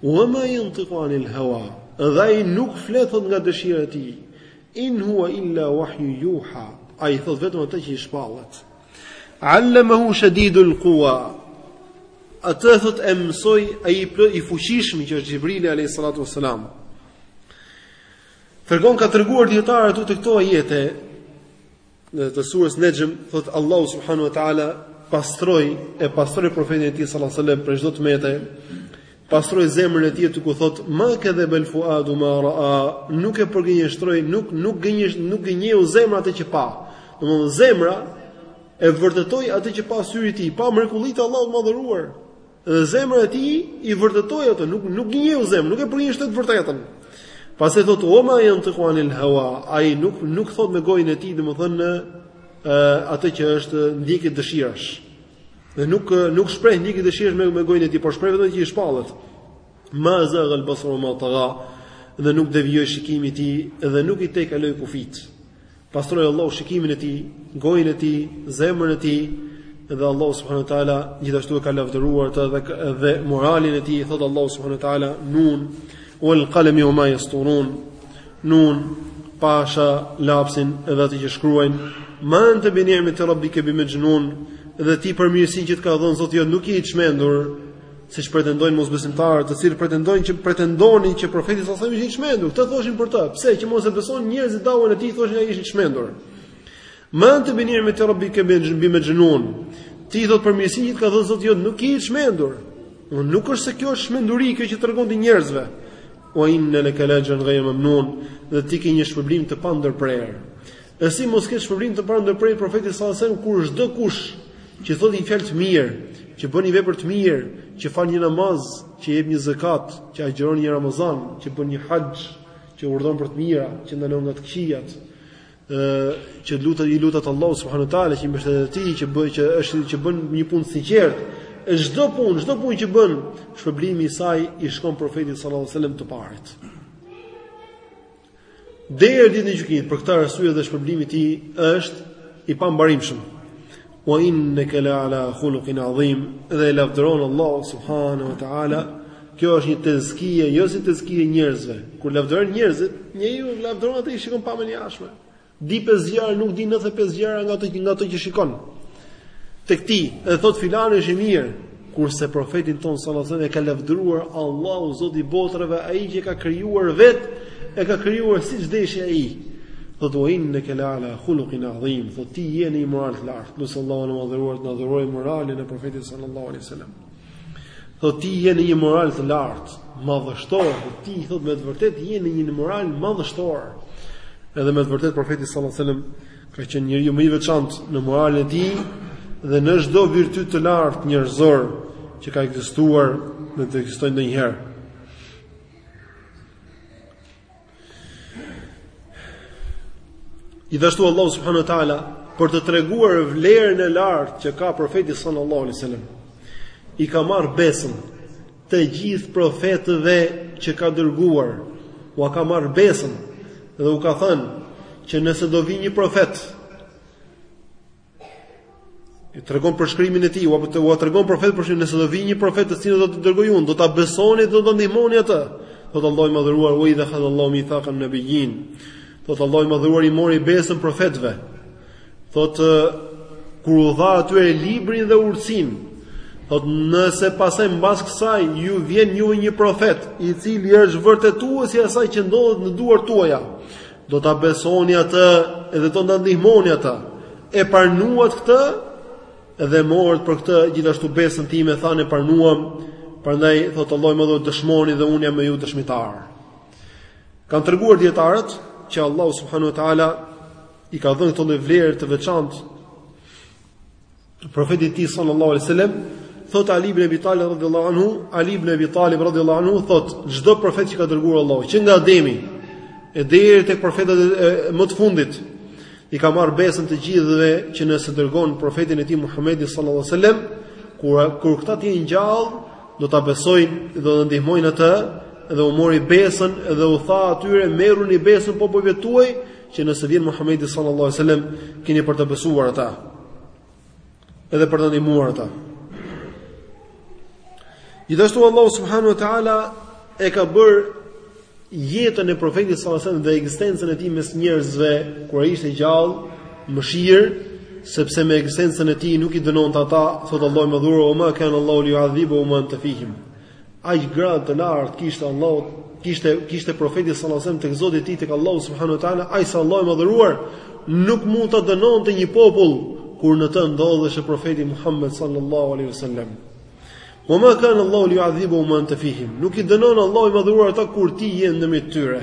[SPEAKER 1] Wa ma yantiqu anil hawa, dhe ai nuk flet thot nga dëshira e tij. In huwa illa wahyu yuha, ai thot vetëm atë që i shpallet. Allamahu shadidul quwa. Atë thot e mësoi ai i fuqishmi që është Xhibrili alayhi salatu wasalam. Tregon, kanë treguar dijetarët te këto ajete Ajete të sures Nexhm thot Allahu subhanahu wa taala pastroi e pastroi profetin e tij sallallahu alaihi wasallam prej çdo të mete. Pastroi zemrën e tij duke thënë ma kadhabal fuadu ma raa, nuk e përgënjeshtroi, nuk nuk gënjesh, nuk gënjeu zemra atë që pa. Domthonë zemra e vërtetoi atë që pa syri i tij, pa mrekullitë e Allahut të madhëruar. Dhe zemra e tij i vërtetoi atë, nuk nuk gënjeu zemra, nuk e përgënjeshtoi të vërtetën. Pastaj thot wa ma yantiqu anil hawa, ai nuk nuk thot me gojën e tij, domethënë atë që është ndjekje dëshirash. Dhe nuk nuk shpreh ndjekje dëshirash me me gojën e tij, por shpreh vetëm që i shpallet. Ma zaghal basaru wa ma tagha dhe nuk devijoi shikimi i tij dhe nuk i tejkaloi kufijtë. Pastroi Allahu shikimin e tij, gojën e tij, zemrën e tij dhe Allahu subhanahu wa taala gjithashtu e ka lavdëruar atë dhe dhe moralin e tij, thot Allahu subhanahu wa taala nun wal qalami wama yasturun. Nun pasha lapsin edhe atë që shkruajnë ma anta bi ni'mati rabbika bi majnun dhe ti për mirësinë që të ka dhënë Zoti jot nuk je i çmendur siç pretendojnë mosbesimtarët, të cilët pretendojnë që pretendonin që profeti sallallahu alajhi wasallam ishte i çmendur. Këtë thoshin për të. Pse? Që mos e beson njerëzit dawën e tij thoshin ishte i çmendur. Ma anta bi ni'mati rabbika bi majnun. Ti thot për mirësinë që të ka dhënë Zoti jot, nuk je i çmendur. Nuk është se kjo është çmenduri kjo që i tregon ti njerëzve. Wa inna laka lajran ghayr mamnun, dhe ti ke një shpërblim të pandërprerë. E si mos ketë shpërblim të pandërprerë profeti sallallahu alajhi wasallam kur çdo kush që thotë një fjalë të mirë, që bën një vepër të mirë, që fal një namaz, që jep një zakat, që agjëron një Ramazan, që bën një haxh, që urdhon për të mira, që ndalon nga të këqijat, ë që lutet i lutet Allahut subhanahu wa taala, që mbështetet te ai, që bëj që është që bën një punë të sinqertë, çdo punë, çdo punë që bën, shpërblimi i saj i shkon profetit sallallahu alajhi wasallam të parit. Deri ditën e gjykimit për këtë arsye dhe shpërblimi i tij është i pambarimshëm. Wa innaka la ala khuluqin adhim dhe e lavdëron Allahu subhanahu wa taala. Kjo është një tezkie, jo si tezkie e njerëzve. Kur lavdërojnë njerëzit, njeriu lavdëron atë që shikon pamjen e jashtme. Di pesë gjëra nuk di nëntëdhjetë e pesë gjëra nga ato nga ato që shikon. Tek ti, edhe thot filani është i mirë, kurse profetin ton sallallahu alajhi wasallam e ka lavdëruar Allahu Zoti i botërave, ai që e ka krijuar vet, e ka krijuar siç deshi ai. Thotë wa innaka la ala khuluqin adhim, thotë ti je në një moral të lartë. Lus Allahun e madhëruar të na dhurojë moralin e profetit sallallahu alajhi wasallam. Thotë ti je në një moral të lartë, madhështor, ti thotë me të vërtetë je në një moral madhështor. Edhe me të vërtetë profeti sallallahu alajhi wasallam ka qenë njeriu më i veçantë në moralin e tij dhe në çdo virtyt të lartë njerëzor që ka ekzistuar dhe të ekzistojë ndonjëherë. Gjithashtu Allahu subhanu ta'ala për të treguar vlerën e lartë që ka profeti sallallahu alaihi wasallam. I ka marr besën të gjithë profetëve që ka dërguar. Ua ka marr besën dhe u ka thënë që nëse do vi një profet E tregon përshkrimin e tij, ua tregon profetëve përshkrimin nëse do vijë një profet të cilin do të dërgoj unë, do ta besoni dhe do ta ndihmoni atë. Thotë Allahu i madhëruar, "Wa idh akhadha Allahu mithaqan nabiyyin." Thotë Allahu i madhëruar i mori besën profetëve. Thotë kur u dha atyre librin dhe urtësinë. Thotë nëse pastaj mbas kësaj ju vjen ju një profet i cili është vërtetuesi i asaj që ndodhet në duart tuaja. Do ta besoni atë dhe do ta ndihmoni atë. E pranuat këtë dhe morët për këtë gjithashtu besën time, thanë e pranuam. Prandaj thotë Allahu i madhëruar dëshmoni dhe unë jam me ju dëshmitar. Kan treguar dietarët që Allahu subhanahu wa taala i ka dhënë këtë vlerë të veçantë Profeti i tij sallallahu alaihi wasallam thot Ali ibn Abi Talib radhiyallahu anhu, Ali ibn Abi Talib radhiyallahu anhu thot, çdo profet që ka dërguar Allahu, që nga Ademi e deri tek profetët e, më të fundit, i ka marr besën të gjithëve që nëse dërgon profetin e tij Muhammedin sallallahu alaihi wasallam, kur kur këta të jenë gjallë, do ta besojnë dhe do ta ndihmojnë atë dhe u mori besën dhe u tha atyre merruni besën popujve tuaj që nëse vjen Muhamedi sallallahu alaihi wasallam keni për ta besuar ata edhe për ta ndihmuar ata. Gjithashtu Allahu subhanahu wa taala e ka bërë jetën e profetit sallallahu alaihi wasallam dhe ekzistencën e tij mes njerëzve kur ai ishte gjallë, mëshirë, sepse me ekzistencën e tij nuk i dënonte ata, thotë Allahu i madhëruar, "Wa ma kana Allahu liyu'adhibuhum wa anta fihim." Aq gradë të lartë kishte Allahu, kishte kishte profeti sallallahu alajhi wasallam tek Zoti i tij tek Allahu subhanahu wa taala, aq sa Allahu i madhëruar nuk mund ta dënonte një popull kur në të ndodheshe profeti Muhammed sallallahu alaihi wasallam. Wa ma kana Allahu liyu'adhibuhum wa anta fihim. Nuk i dënon Allahu i madhëruar ata kur ti je në mes tyre.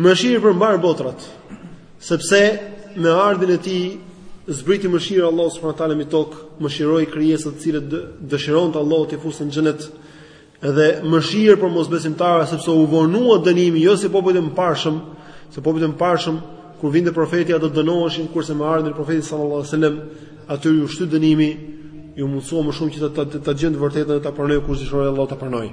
[SPEAKER 1] Mëshirë për mbarë botrat, sepse me ardhjen e tij zbriti mëshira e Allahut subhanahu wa taala mbi tokë, mëshiroi krijesat të cilët dëshironte Allahu t'i fusë në xhenet dhe mëshirë për mosbesimtarët sepse u vonua dënimi jo si popujt e mëparshëm, se popujt e mëparshëm kur vinte profeti ato dënoheshin kurse me ardhjen e profetit sallallahu alajhi wasallam atyre u shty dënimi, iu mundësua më shumë që ta ta, ta gjejnë të vërtetën dhe ta pranojë kush dëshiroi Allahu ta pranojë.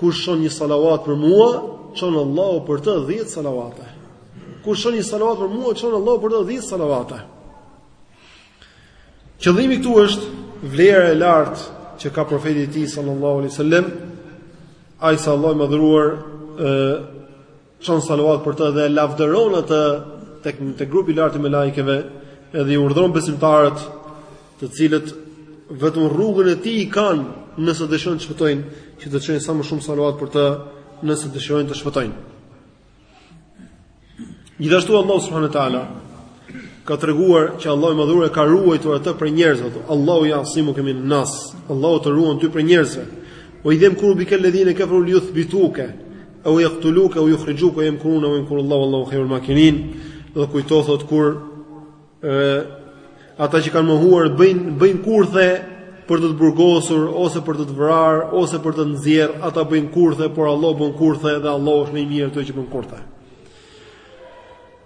[SPEAKER 1] Kush çon një salavat për mua, çon Allahu për të 10 salavate. Kush çon një salavat për mua, çon Allahu për të 10 salavate. Qëllimi këtu është vlera e lartë që ka profeti i tij sallallahu alaihi wasallam, aq sa Allahu i madhëruar ë çon salavat për të dhe e lavdëron atë tek te grupi i lartë i melajkeve, edhe i urdhëron besimtarët, të cilët vetëm rrugën e tij kanë nëse dëshirojnë të shpëtojnë, që të çojnë sa më shumë salavat për të, nëse dëshirojnë të shpëtojnë. Gjithashtu Allah subhanahu wa taala ka treguar që Allahu i madhëruar e ka ruajtur atë prej njerëzve. Allahu ya'simuka minan nas. Allahu të ruan ty prej njerëzve. Wa idh yamkuru bikal ladhina kafaru li Au yaqtuluk au yukhrijuk wa yamkuruna wa yamkurullahu wallahu khairul makirin. Dhe kujto thot kur ata që kanë mohuar bëjnë bëjnë kurthe për të të burgosur ose për të të vrarë ose për të të nxjerr, ata bëjnë kurthe, por Allah bën kurthe dhe Allah është më i miri i atyre që bën kurthe.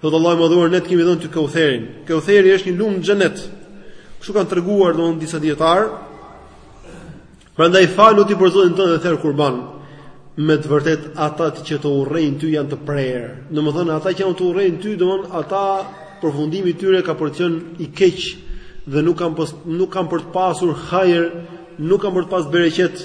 [SPEAKER 1] Thotë Allahu i madhëruar ne të kemi dhënë ty Kautherin. Kautheri është një lumë në xhenet. Kështu kanë treguar domethënë disa dijetarë. Prandaj falu ti për Zotin tënd dhe ther kurban. Me të vërtetë ata që të urrejnë ty janë të prerë. Domethënë ata që janë të urrejnë ty domethënë ata përfundimi i tyre ka për të qenë i keq dhe nuk kanë nuk kanë për të pasur hajër, nuk kanë për të pas bereqet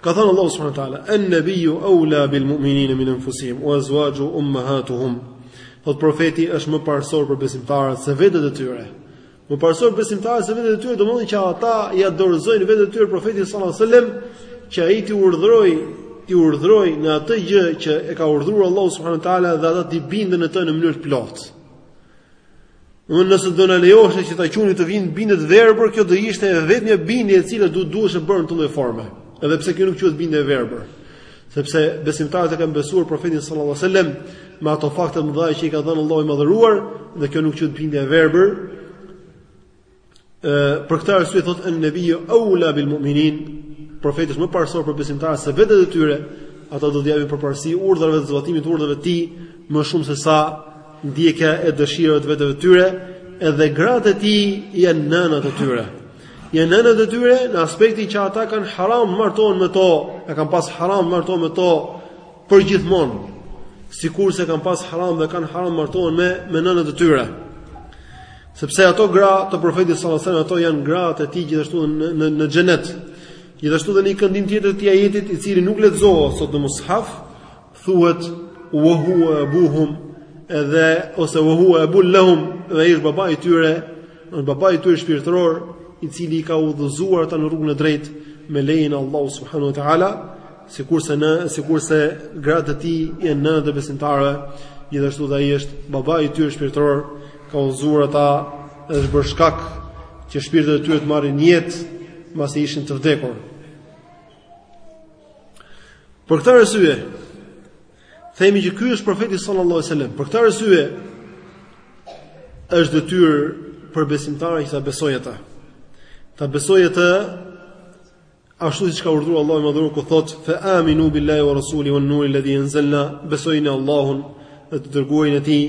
[SPEAKER 1] Ka thënë Allahu subhanahu wa taala, "An-nabiyyu awla bil mu'minina min anfusihim wa azwajuhum ummahatuhum." Thotë profeti është më parësor për besimtarët se vetet e tyre. Më parësor për besimtarët se vetet e tyre, domethënë që ata ia dorëzojnë vetet e tyre profetit sallallahu alaihi wasallam, që ai t'i urdhërojë, t'i urdhërojë në atë gjë që e ka urdhëruar Allahu subhanahu wa taala dhe ata t'i binden atë në mënyrë të plotë. Unë nëse do na lejohesh që ta quanim të vinim bindje të verbër, kjo do ishte e vetmja bindje e cila duhet duhesh të bëhej në këtë lloj forme. Edhe pse kjo nuk quhet bindje e verbër. Sepse besimtarët e kanë besuar profetin sallallahu alajhi wasallam me ato fakte të mëdha që i ka dhënë Allahu i madhëruar, dhe kjo nuk quhet bindje e verbër. për këtë arsye thotë an nabiu aula bil mu'minin profeti është më parësor për besimtarët se vetet e tyre ata do t'i japin përparësi urdhrave të zbatimit të urdhrave të tij më shumë se sa ndjekja e dëshirave të veteve të tyre edhe gratë e tij janë nënat e tyre janë nënat e tyre në aspektin që ata kanë haram martohen me to e kanë pas haram martohen me to përgjithmonë sikurse kanë pas haram dhe kanë haram martohen me me nënat e tyre Sepse ato gra të profetit sallallahu alajhi wasallam ato janë gratë e tij gjithashtu në në, në xhenet. Gjithashtu dhe në një këndim tjetër të ajetit i cili nuk lexohet sot në mushaf, thuhet wa huwa abuhum edhe ose wa huwa abun lahum dhe ai është babai i tyre, është babai i tyre shpirtëror i cili i ka udhëzuar ata në rrugën e drejtë me lejen e Allahut subhanahu wa taala Sikurse në, sikurse gratë e tij janë nënat e besimtarëve, gjithashtu dhe ai është baba i tyre shpirtëror, ka udhëzuar ata dhe është bërë shkak që shpirtrat e tyre të marrin jetë mbasi ishin të vdekur. Për këtë arsye, themi që ky është profeti sallallahu alajhi wasallam. Për këtë arsye është detyrë për besimtarët që ta besojnë atë. Ta besojnë atë Ashtu siç ka urdhëruar Allahu i Madhëruar ku thotë: "Fa aminu billahi wa rasulihi wan nuri alladhi anzalna", besojeni Allahun dhe të dërguarin e tij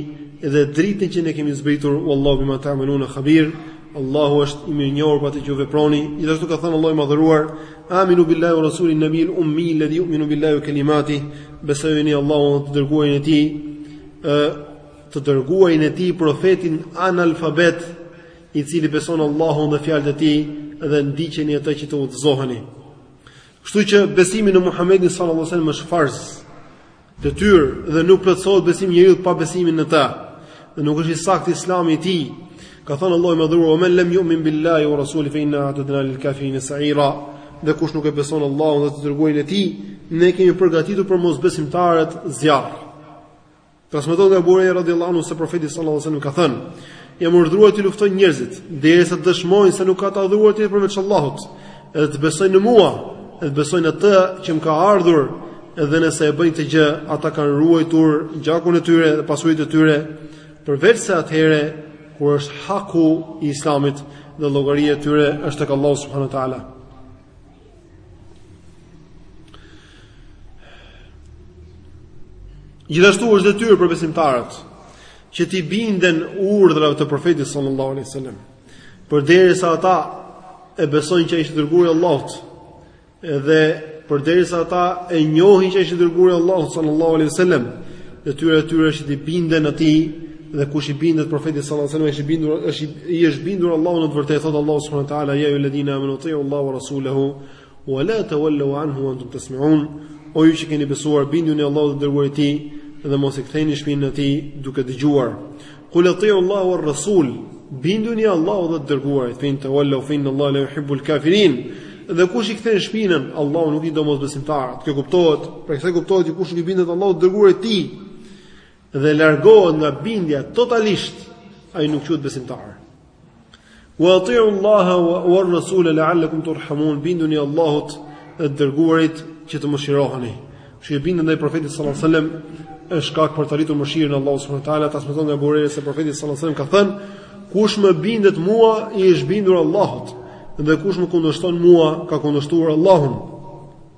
[SPEAKER 1] dhe dritën që ne kemi zbritur, "Wallahu bima ta'maluna khabir", Allahu është i mirënjohur për atë që ju veproni. Gjithashtu ka thënë Allahu i Madhëruar: "Aminu billahi wa rasulihi nabi al-ummi alladhi yu'minu billahi wa kalimatihi", besojeni Allahun dhe të dërguarin e tij, të dërguarin e tij profetin analfabet, i cili beson Allahun dhe fjalët e tij dhe ndiqeni atë që të udhëzoheni. Kështu që besimi në Muhamedin sallallahu alaihi wasallam është farz, detyrë dhe nuk plotësohet besimi i njeriu pa besimin në ta. Dhe nuk është i saktë Islami i tij. Ka thënë Allahu i madhëruar wa men lem yu'min billahi wa rasulihi fa inna atadna lil kafirin sa'ira. Dhe kush nuk e beson Allahun dhe të dërguarin e tij, ne kemi përgatitur për mosbesimtarët zjarr. Transmetohet nga Ebu Hurejra radhiyallahu anhu se profeti sallallahu alaihi wasallam ka thënë: "Jam urdhëruar t'i luftoj njerëzit derisa të dëshmojnë se nuk ka të adhuruar tjetër përveç Allahut, edhe të besojnë në mua, edhe të besojnë atë që më ka ardhur, edhe nëse e bëjnë këtë gjë, ata kanë ruajtur gjakun e tyre dhe pasuritë e tyre, përveç se atëherë kur është haku i Islamit dhe llogaria e tyre është tek Allahu subhanahu wa taala." Gjithashtu është detyrë për besimtarët që t'i binden urdhrave të profetit sallallahu alaihi wasallam. Përderisa ata e besojnë që ai është i dërguari i Allahut, edhe përderisa ata e njohin që ai është i dërguari i Allahut sallallahu alaihi wasallam, Detyra e tyre është që t'i binden atij dhe kush i bindet profetit sallallahu alajhi wasallam është i bindur është i është bindur Allahut në të vërtetë thot Allahu subhanahu wa taala ya ayyuhalladhina amanu atiiu Allaha wa rasulahu wa la tawallu anhu wa antum tasma'un o ju që keni besuar binduni Allahut dhe të dërguarit të tij dhe mos ia ktheni shpinën atij duke dëgjuar Kul ati'u Allahu war Rasul, binduni Allahut dhe të dërguarit, fe in tawallu fe inna Allaha la yuhibbul kafirin. Dhe kush i kthen shpinën, Allahu nuk i do mosbesimtarët. Kjo kuptohet, prej kësaj kuptohet që kush nuk i bindet Allahut e të dërguarit të tij dhe largohet nga bindja totalisht, ai nuk quhet besimtar. Wa ati'u Allaha wa ar-rasula la'allakum turhamun, binduni Allahut dhe të dërguarit që të mëshiroheni. Kështu që bindja ndaj profetit sallallahu alajhi wasallam është shkak për të arritur mëshirën e Allahut subhanahu wa taala, transmetohet nga Ebu Hurejra se profeti sallallahu alajhi wasallam ka thënë: Kush më bindet mua, i është bindur Allahut, dhe kush më kundërshton mua, ka kundërshtuar Allahun.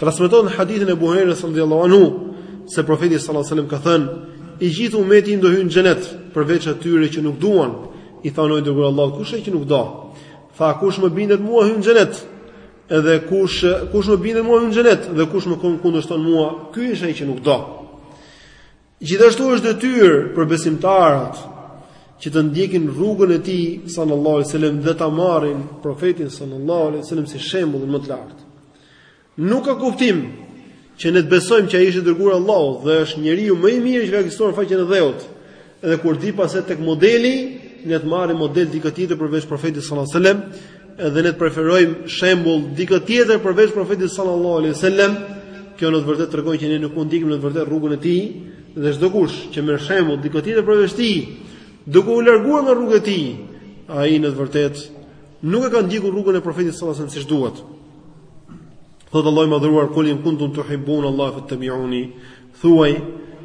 [SPEAKER 1] Transmetohet në hadithin e Ebu Hurejrës radhiyallahu anhu se profeti sallallahu alajhi wasallam ka thënë: "I gjithë ummeti im do hyjnë në xhenet, përveç atyre që nuk duan." I thanë o i dërguar i Allahut, kush është ai që nuk do? Tha kush më bindet mua hyn në xhenet. Edhe kush kush më bindet mua hyn në xhenet dhe kush më kundërshton mua, ky është ai që nuk do. Gjithashtu është detyrë për besimtarët që të ndjekin rrugën e tij sallallahu alaihi wasallam dhe ta marrin profetin sallallahu alaihi wasallam si shembullin më të lartë. Nuk ka kuptim që ne të besojmë që ai është i dërguar i Allahut dhe është njeriu më i mirë që ka ekzistuar në faqen e dheut. Edhe kur vjen puna tek modeli, ne të marrim model dikë tjetër përveç profetit sallallahu alaihi wasallam, Edhe ne të preferojmë shembull dikë tjetër përveç profetit sallallahu alaihi wasallam, kjo në të vërtetë tregon që ne nuk po ndjekim në të vërtetë rrugën e tij dhe çdo kush që merr shembull dikë tjetër përveç tij, duke u larguar nga rruga e tij, ai në të vërtetë nuk e ka ndjekur rrugën e profetit sallallahu alaihi wasallam siç duhet. Thotë Allahu i madhëruar kul in kuntum tuhibbun Allaha fattabi'uni Thuaj,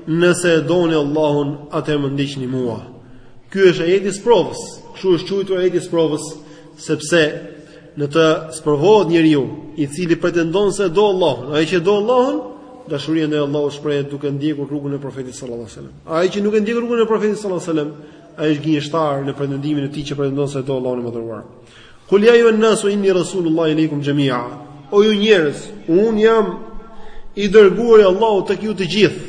[SPEAKER 1] Nëse e doni Allahun, atëherë më ndiqni mua. Ky është ajeti i sprovës. Kështu është quajtur ajeti i sprovës, sepse në të sprovohet njeriu, i cili pretendon se e do Allahun. Ai që e do Allahun, dashuria ndaj Allahut shprehet duke ndjekur rrugën e profetit sallallahu alajhi wasallam. Ai që nuk e ndjek rrugën e profetit sallallahu alajhi wasallam, ai është gënjeshtar në pretendimin e tij që pretendon se e do Allahun e madhëruar. Kul ja ejuhan nasu inni rasulullahi ileikum jamia. O ju njerëz, un jam i dërguar i Allahut tek ju të gjithë.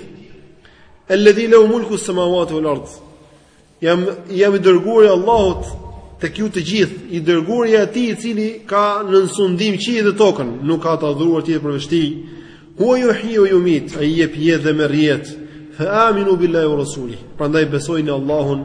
[SPEAKER 1] Alladhi lahu mulku as-samawati wal ard. Jam jam i dërguar i Allahut tek ju të gjithë, i dërguar i atij i cili ka nën sundim qiellin dhe tokën, nuk ka të adhuruar tjetër përveç tij. Hu yuhyi wa yumit, ai jep jetë dhe merr jetë. Fa aminu billahi wa rasulihi. Prandaj besojini në Allahun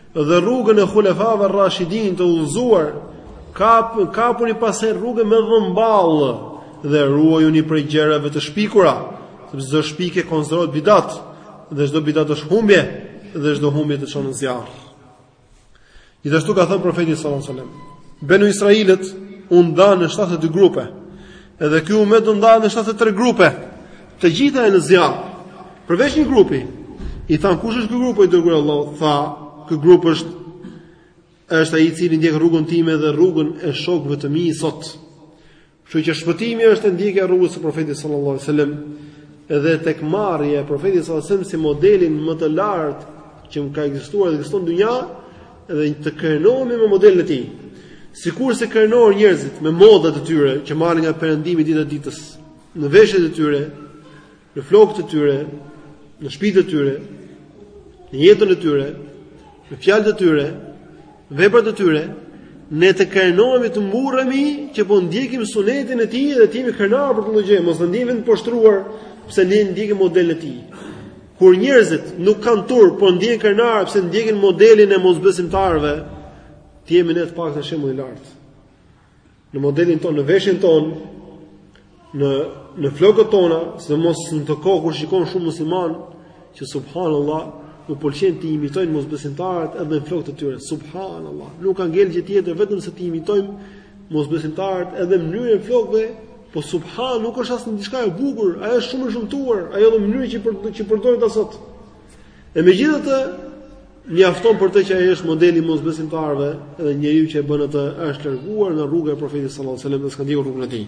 [SPEAKER 1] Dhe rrugën e Khulefave Rashidin të udhëzuar, kap kapuni pas asaj rruge me dhëmballë dhe ruajuni prej gjërave të shpikura, sepse çdo shpikje konsiderohet bidat dhe çdo bidat është humbje dhe çdo humbje të çon në zjarr. Gjithashtu ka thënë profeti sallallahu alajhi wasallam, Benu Israilët u ndanë në 72 grupe. Edhe ky umet do ndahet në 73 grupe. Të gjitha janë në zjarr. Përveç një grupi. I than kush është ky grup o i dërguar i Allahut? Tha, ky grup është është ai i cili ndjek rrugën time dhe rrugën e shokëve të mi sot. Kështu që shpëtimi është te ndjekja e rrugës së profetit sallallahu alajhi wasallam dhe tek marrja e profetit sallallahu alajhi wasallam si modelin më të lartë që ka ekzistuar dhe ekziston në dynja, Dhe të krenohemi me modelin e tij. Sikurse krenohen njerëzit me modat e tyre që marrin nga perëndimi dita ditës, në veshjet e tyre, në flokët e tyre, në shpitët e tyre, në jetën e tyre, në fjalët e tyre, në veprat e tyre, ne të krenohemi të mburremi që po ndjekim sunetin e tij dhe të jemi krenar për këtë gjë, mos të ndihemi të poshtruar pse ne ndjekim modelin e tij. Kur njerëzit nuk kanë turp, por ndjehen krenarë pse ndjekin modelin e mosbesimtarëve, të jemi ne të paktën shembull i lartë. Në modelin tonë, në veshjen tonë, në në flokët tona, sidomos në këto kohë kur shikon shumë musliman që subhanallah u pëlqen t'i imitojnë mosbesimtarët edhe në flokët e tyre. Subhanallah, nuk ka ngel gjë tjetër vetëm se t'i imitojmë mosbesimtarët edhe në mënyrën e flokëve Po subha nuk është asnjë diçka e bukur, ajo është shumë e shumtuar, ajo në mënyrë që për që përdorin ata sot. E megjithatë, mjafton për të që ai është modeli i mosbesimtarëve, edhe njeriu që e bën atë është larguar nga rruga e profetit sallallahu alajhi wasallam dhe s'ka ndjekur rrugën e tij.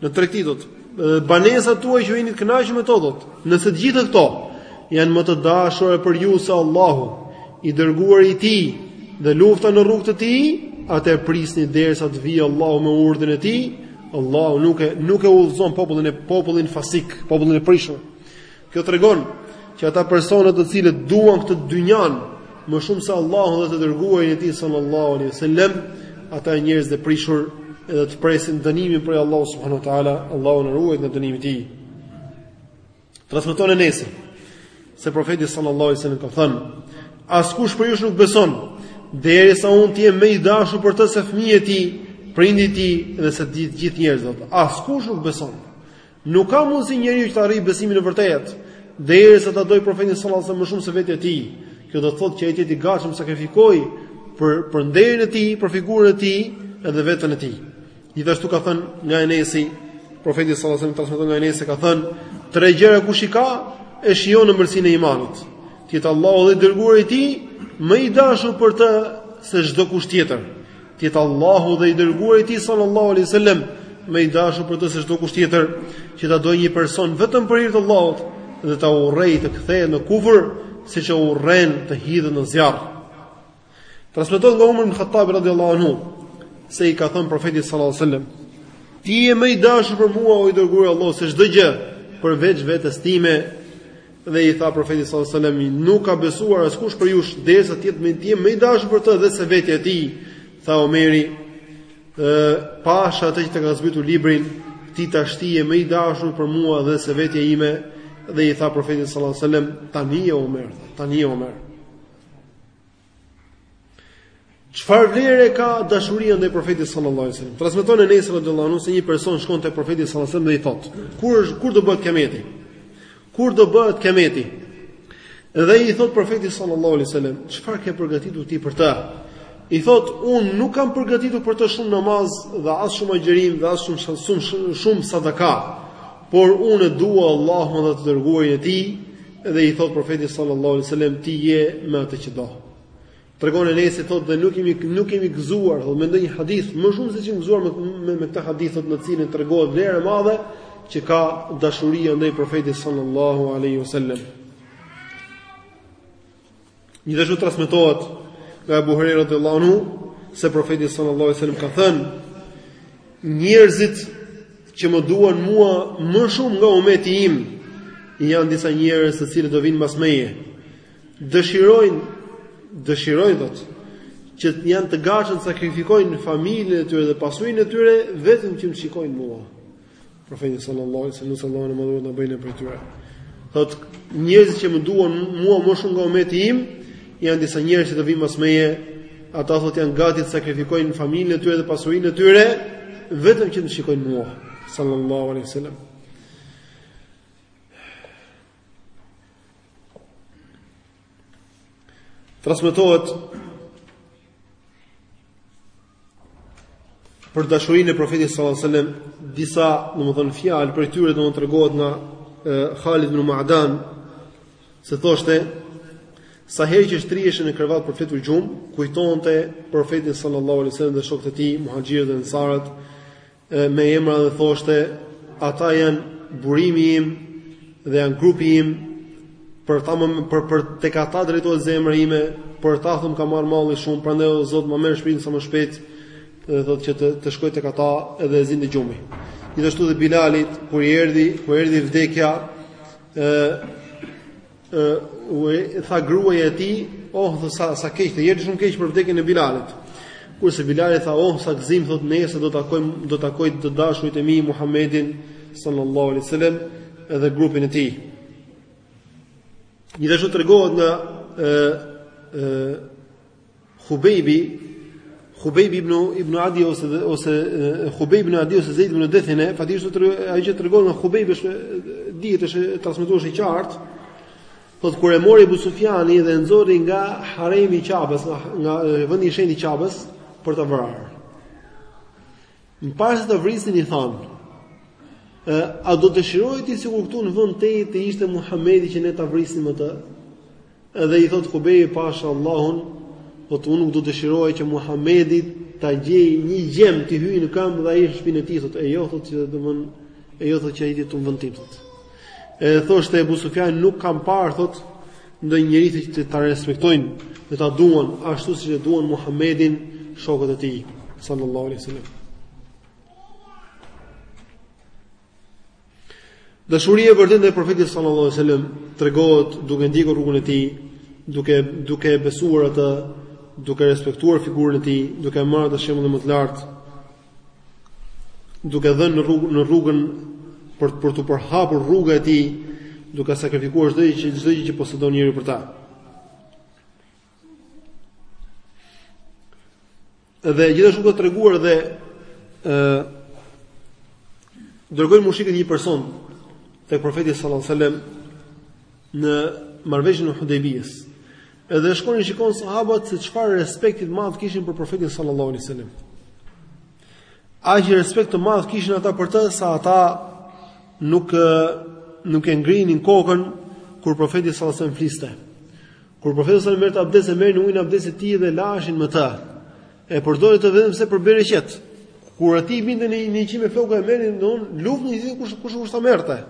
[SPEAKER 1] Në tregti, thot, banesat tuaja që jeni të kënaqur me to thot, nëse të gjitha këto janë më të dashura për ju se Allahu, i dërguari i Tij dhe lufta në rrugë të Tij, atëherë prisni derisa të vijë Allahu me urdhrin e Tij. Allahu nuk e nuk e udhëzon popullin e popullin fasik, popullin e prishur. Kjo tregon që ata persona të cilët duan këtë dynja më shumë se Allahun dhe të dërguarin e tij sallallahu alaihi wasallam, ata janë njerëz të prishur edhe të presin dënimin prej Allahut subhanahu wa taala, Allahu na ruajt nga dënimi i tij. Transmeton Enesi se profeti sallallahu alaihi wasallam ka thënë: Askush prej jush nuk beson derisa unë të jem më i dashur për të se fëmijët e tij, prindit e tij dhe se të gjithë njerëzit. Askush nuk beson. Nuk ka mundësi njeriu që ta arrijë besimin e vërtetë, derisa ta dojë Profetin sallallahu alajhi wasallam më shumë se veten e tij. Kjo do të thotë që ai të jetë i gatshëm të sakrifikojë për për nderin e tij, për figurën e tij, edhe veten e tij. Gjithashtu ka thënë nga Enesi, Profeti sallallahu alajhi wasallam transmetohet nga Enesi ka thënë, tre gjëra kush i ka e shijon ëmbëlsinë e imanit. Të jetë Allahu dhe i dërguari i tij më i dashur për të se çdokush tjetër. Të jetë Allahu dhe i dërguari i tij sallallahu alaihi sallam më i dashur për të se çdokush tjetër që ta dojë një person vetëm për hir të Allahut dhe ta urrejë të kthehet në kufër siç e urren të hidhet në zjarr. Transmetohet nga Umer bin Khattabi radiallahu anhu se i ka thënë profetit sallallahu alaihi sallam ti je më i dashur për mua o i dërguar i Allahut se çdo gjë përveç vetes time Dhe i tha Profeti sallallahu alajhi wasallam, nuk ka besuar askush prej jush derisa të jetë më i më i dashur për të dhe se vetja e tij. Tha Omeri, ë pasha atë që të ka zbritur librin, ti tash ti je më i dashur për mua dhe se vetja ime dhe i tha profeti sallallahu alajhi wasallam tani o Omer tani o Omer Çfarë vlere ka dashuria ndaj profetit sallallahu alajhi wasallam? Transmeton Enes radhiyallahu anhu se një person shkon te profeti sallallahu alajhi wasallam dhe i thotë: "Kur është kur do bëhet kiameti?" Kur do bëhet kiameti? Dhe i thotë profeti sallallahu alajhi wasallam: "Çfarë ke përgatitur ti për të?" I thotë: "Unë nuk kam përgatitur për të shumë namaz dhe as shumë agjërim dhe as shumë shumë shumë sadaka, por unë e dua Allahun dhe të dërguarin e tij." Edhe i thot profeti sallallahu alaihi wasallam ti je me atë që do. Tregon Enesi thot dhe nuk jemi nuk jemi gëzuar, thot me ndonjë hadith më shumë se jemi gëzuar me me, me këtë hadith thot në të cilin tregohet vlera e madhe që ka dashuria ndaj profetit sallallahu alaihi wasallam. Gjithashtu transmetohet nga Abu Huraira radhiyallahu anhu se profeti sallallahu alaihi wasallam ka thënë: Njerëzit që më duan mua më shumë nga umeti im janë disa njerëz të cilët do vinë pas meje. Dëshirojnë, dëshirojnë thot, që janë të gatshëm të sakrifikojnë familjen e tyre dhe pasurinë e tyre vetëm që më të shikojnë mua. Profetin sallallahu alaihi wasallam sallallahu alaihi wasallam na bëjë prej tyre. Thot njerëzit që më duan mua më shumë nga ummeti im, janë disa njerëz që do vinë pas meje, ata thot janë gati të sakrifikojnë familjen e tyre dhe pasurinë e tyre vetëm që të shikojnë mua sallallahu alaihi wasallam. Transmetohet për dashurinë e profetit sallallahu alajhi wasallam disa, domethënë fjalë prej tyre domethënë tregohet nga Khalid ibn Ma'dan se thoshte sa herë që shtriheshe në krevat për fletur gjum, kujtonte profetin sallallahu alajhi wasallam dhe shokët e tij, muhaxhirët dhe ansarët, me emra dhe thoshte, ata janë burimi im dhe janë grupi im, për ta më për për tek ata drejtohet zemra ime, për ta thotë m'ka marr malli shumë, prandaj o Zot ma merr shpirtin sa më shpejt, dhe thotë që të të shkoj tek ata edhe e zinte gjumi. Gjithashtu dhe Bilalit kur i erdhi, kur erdhi vdekja, ë ë u tha gruaja e tij, "Oh, dhe sa sa keq, i erdhi shumë keq për vdekjen e Bilalit." Kurse Bilali tha, "Oh, sa gëzim, thotë, nesër do të takoj do të takoj të dashurit e mi Muhamedin sallallahu alaihi wasallam dhe grupin e tij." Gjithashtu tregohet nga ë ë Hubejbi Hubejb ibn ibn Adi ose ose Hubejb ibn Adi ose Zeid ibn Dethine, faktikisht ajo që tregon nga Hubejbi është dihet është transmetuar i qartë. Thot kur e mori Abu Sufjani dhe e nxori nga haremi i Qabes, nga, nga vendi i shenjtë i Qabes për ta vrarë. Përpara se ta vrisin i than, a do dëshiroje ti sikur këtu në vend tënd të ishte Muhamedi që ne ta vrisim atë? Edhe i thotë Hubejbi pasha Allahun, thotë unë nuk do të dëshiroja që Muhamedi ta gjejë një gjemb t'i hyjë në këmbë dhe ai në shpinë e tij thotë, e jo thotë që do mund e jo thotë që ai të jetë në vend tim thotë. E thoshte Abu Sufjan nuk kam parë thotë ndonjë njerëz që ta respektojnë dhe ta duan ashtu siç e duan Muhamedin shokët e tij sallallahu alaihi wasallam. Dashuria e vërtetë ndaj Profetit sallallahu alajhi wasallam tregohet duke ndjekur rrugën e tij, duke duke e besuar atë, duke respektuar figurën e tij, duke marrë atë shembull më të lartë, duke dhënë në rrugën në rrugën për për t'u përhapur rruga e tij, duke sakrifikuar çdo gjë çdo gjë që posedon njeriu për ta. Dhe gjithashtu ka treguar dhe ë dërgoi mushrikët një person tek profeti sallallahu alajhi wasallam në marrëveshjen e Hudejbijës. Edhe shkonin shikon sahabët se çfarë respekti të madh kishin për profetin sallallahu alajhi wasallam. Aq respekt të madh kishin ata për të sa ata nuk nuk e ngrinin kokën kur profeti sallallahu alajhi wasallam fliste. Kur profeti sallallahu alajhi wasallam merrte abdes e merrnin ujin e abdesit të tij dhe laheshin me të. E përdornin vetëm se për bereqet. Kur atij binte ndonjë qime floku e merrnin duke luftuar kush kush kush ta merrte.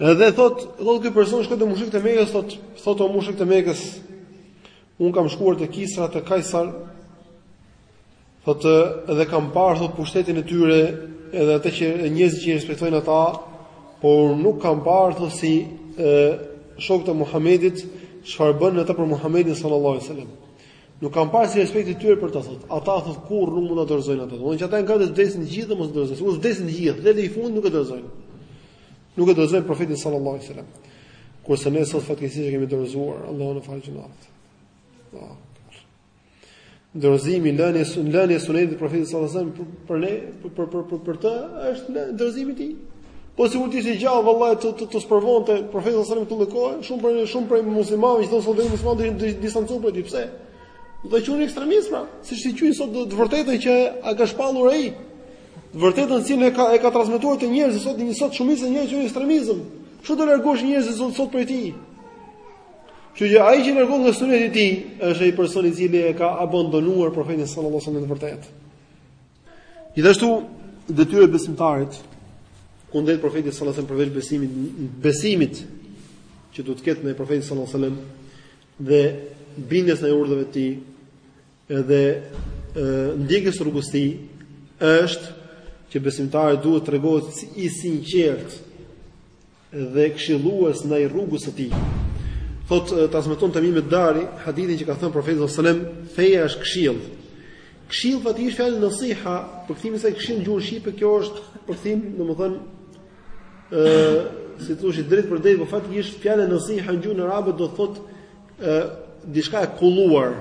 [SPEAKER 1] Edhe thot, thot ky person shkoi te mushrikët e Mekës, thot, thot o mushrikët e Mekës, un kam shkuar te Kisra te Kajsar. Thotë, dhe kam parë thotë pushtetin e tyre edhe atë që njerëzit që i respektojnë ata, por nuk kam parë thotë si shokët e Muhamedit çfarë bënin ata për Muhamedin sallallahu alaihi wasallam. Nuk kam parë si respekti i tyre për ta thotë. Ata thotë kurrë nuk mund ta dorëzojnë atë. Domethënë që ata janë gati të vdesin të gjithë dhe mos dorëzojnë. Sikur vdesin të gjithë, deri në fund nuk e dorëzojnë. Nuk e dorëzojnë profetin sallallahu alaihi wasallam. Kurse ne sot fatkeqësisht e kemi dorëzuar, Allahu na faltë gjynahet. Po. Dorëzimi i lënies, lënies sunetit të profetit sallallahu alajhi wasallam për ne, për për për për, për të është dorëzimi i tij. Po sikur të ishte gjallë vallahi të të, të sprovonte profeti sallallahu alajhi wasallam këtu në kohë, shumë prej shumë prej muslimanëve që thonë se vetëm muslimanët do të distancoheshin prej tij. Pse? Do ta quanin ekstremist pra, siç i quajnë sot të vërtetën që e ka shpallur ai. Të vërtetën si ne ka e ka transmetuar te njerëzit sot, një sot shumica njerëzve e quajnë ekstremizëm. Që do largoheshin njerëzit sot sot prej tij? Kështu që ai që largohet nga suneti i tij është ai person i cili e ka abandonuar profetin sallallahu alajhi wasallam në të vërtetë. Gjithashtu detyra e besimtarit kundrejt profetit sallallahu alajhi wasallam përveç besimit besimit që duhet të ketë ndaj profetit sallallahu alajhi wasallam dhe bindjes ndaj urdhrave të tij edhe ndjekjes rrugës së tij është që besimtari duhet të tregohet i sinqertë dhe këshillues ndaj rrugës së tij. Thot transmeton Temim ed-Dari hadithin që ka thënë profeti sallallahu alajhi wasallam, feja është këshill. Këshill faktikisht fjala nasiha, përkthimi i saj këshill në gjuhën shqipe, kjo është përkthim, domethënë ë si të thuash drejt për drejt, por faktikisht fjala nasiha në gjuhën arabe do thot ë diçka e kulluar.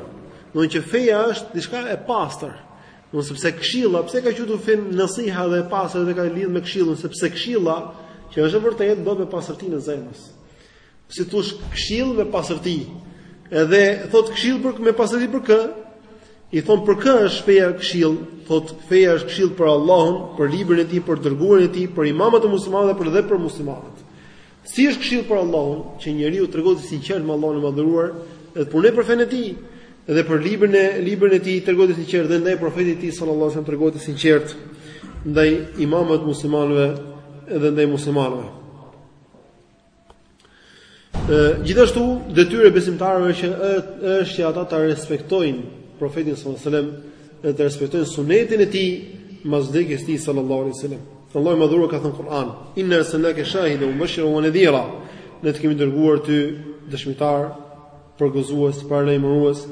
[SPEAKER 1] Do të thotë që feja është diçka e pastër. Domthonë sepse këshilla, pse e ka quajtur fenë nasiha dhe e pastër dhe e ka lidh me këshillën, sepse këshilla që është e vërtetë bëhet me pastërtinë e zemrës. Si të thush këshillë me pastërti. Edhe thotë këshillë për me pastërti për kë? I thonë për kë është feja këshillë? Thotë feja është këshillë për Allahun, për librin e tij, për të dërguarin e tij, për imamat e muslimanëve dhe për muslimanët. Si është këshillë për Allahun, që njeriu të tregohet i sinqertë me Allahun e Madhëruar, dhe të punojë për fenë e tij, dhe për librin e librin e tij të tregohet i sinqertë dhe ndaj profetit të tij sallallahu alajhi wasallam të tregohet i sinqertë ndaj imamëve të muslimanëve dhe ndaj muslimanëve. Gjithashtu detyrë e besimtarëve që është që ata ta respektojnë profetin sallallahu alajhi wasallam dhe të respektojnë sunetin e tij mbas vdekjes së tij sallallahu alaihi wasallam. Allahu i Madhëruar ka thënë në Kur'an, inna arsalnaka shahidan wa mubashiran wa nadhira. Ne të kemi dërguar ty dëshmitar, përgëzues, paralajmërues,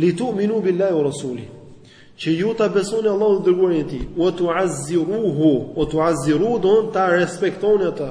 [SPEAKER 1] li tu minu billahi wa rasuli. Që ju ta besoni Allahun dhe të dërguarin e tij, wa tu'azziruhu, wa tu'azziru domethënë ta respektoni atë.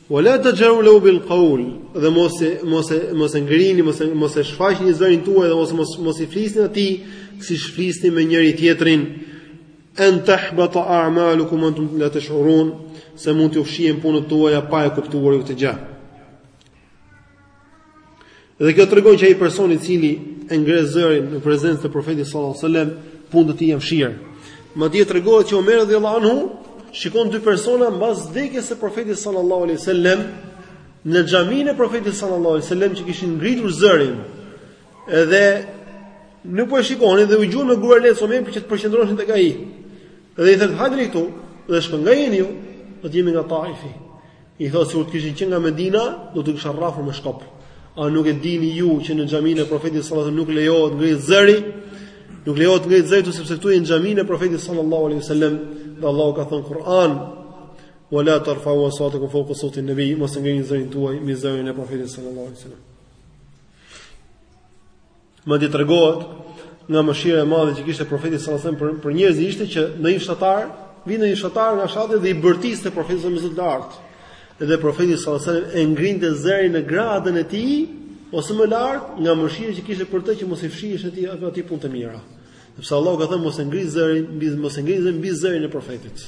[SPEAKER 1] Wa la tajharu lahu bil qawl, dhe mos e mos e mos e ngrini, mos e mos e shfaqni zërin tuaj dhe mos mos mos i flisni atij siç flisni me njëri tjetrin. An tahbata a'malukum wa antum la tash'urun, se mund t'ju fshihen punët tuaja pa e kuptuar ju këtë gjë. Dhe kjo tregon që ai person i cili e ngre zërin në prezencë të Profetit sallallahu alajhi wasallam, punët e tij janë fshirë. Madje tregohet që Omer radhiyallahu anhu shikon dy persona mbas vdekjes së Profetit sallallahu alajhi wasallam në xhaminë e Profetit sallallahu alajhi wasallam që kishin ngritur zërin. Edhe nuk po e shikonin dhe i gjuan me guralec Omeri për që të përqendroheshin tek ai. Dhe i thotë hajde këtu, dhe u thotë nga jeni ju, thotë jemi nga Taifi. U thotë sikur të kishit qenë nga Medina, do t'ju kisha rrafur me shkop. A nuk e dini ju që në xhaminë e Profetit sallallahu alajhi wasallam nuk lejohet të ngrihet zëri? Nuk lejohet të ngrihet zëri këtu sepse këtu jeni në xhaminë e Profetit sallallahu alajhi wasallam, dhe Allahu ka thënë në Kur'an: "Wa la tarfa'u aswatakum fawqa sawti an-nabi", mos e ngrini zërin tuaj mbi zërin e Profetit sallallahu alajhi wasallam. Madje tregohet nga mëshira e madhe që kishte profeti sallallahu alajhi wasallam për, për njerëzit ishte që ndonjë fshatar, vinte ndonjë fshatar nga fshati dhe i bërtiste profetit sallallahu alajhi wasallam me zë të lartë. Dhe profeti sallallahu alajhi wasallam e ngrinte zërin në gradën e tij ose më lart nga mëshira që kishte për të që mos i fshiheshin atij, atij punët e mira. Sepse Allahu ka thënë mos e ngri zërin, mbi mos e ngri zërin mbi zërin e profetit.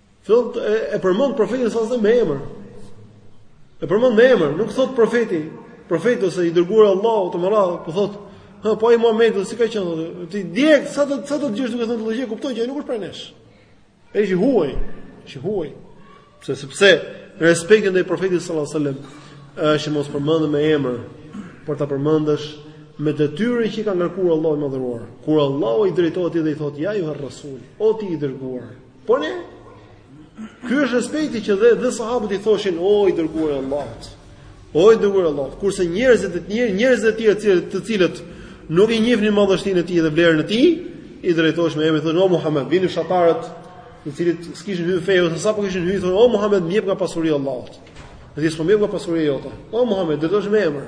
[SPEAKER 1] Fillon e, e përmend profetin sa zë me emër. E përmend me emër, nuk thot profeti, profeti ose i dërguari i Allahut e me radhë, po thot, "Ha, po ai Muhamedi si ka qenë?" Ti direkt sa do sa ta dëgjosh duke thënë lloj gjëje, kupton që ai nuk është prej nesh. Ai është i huaj, është i huaj. Pse sepse respekti ndaj profetit sallallahu alajhi wasallam është mos e përmend me emër, por ta përmendësh me detyrën që i ka ngarkuar Allahu i madhëruar. Kur Allahu i drejtohet dhe i thotë, "Ja ejuha rasul, o ti i dërguar." Po ne Ky është respekti që dhe dhe sahabët i thoshin o i dërguar i Allahut. O i dërguar i Allahut, kurse njerëzit e tjerë, njerëzit e tjerë të cilët, të cilët nuk i njihnin madhështinë e tij dhe vlerën e tij, i drejtoheshin me emër, i thonë o Muhammed, vinin fshatarët, të cilët s'kishin hyrë në fe ose sapo kishin hyrë i thonë o Muhammed, më jep nga pasuria e Allahut. Dhe s'po më jep nga pasuria jote. O Muhammed, drejtoheshin me emër.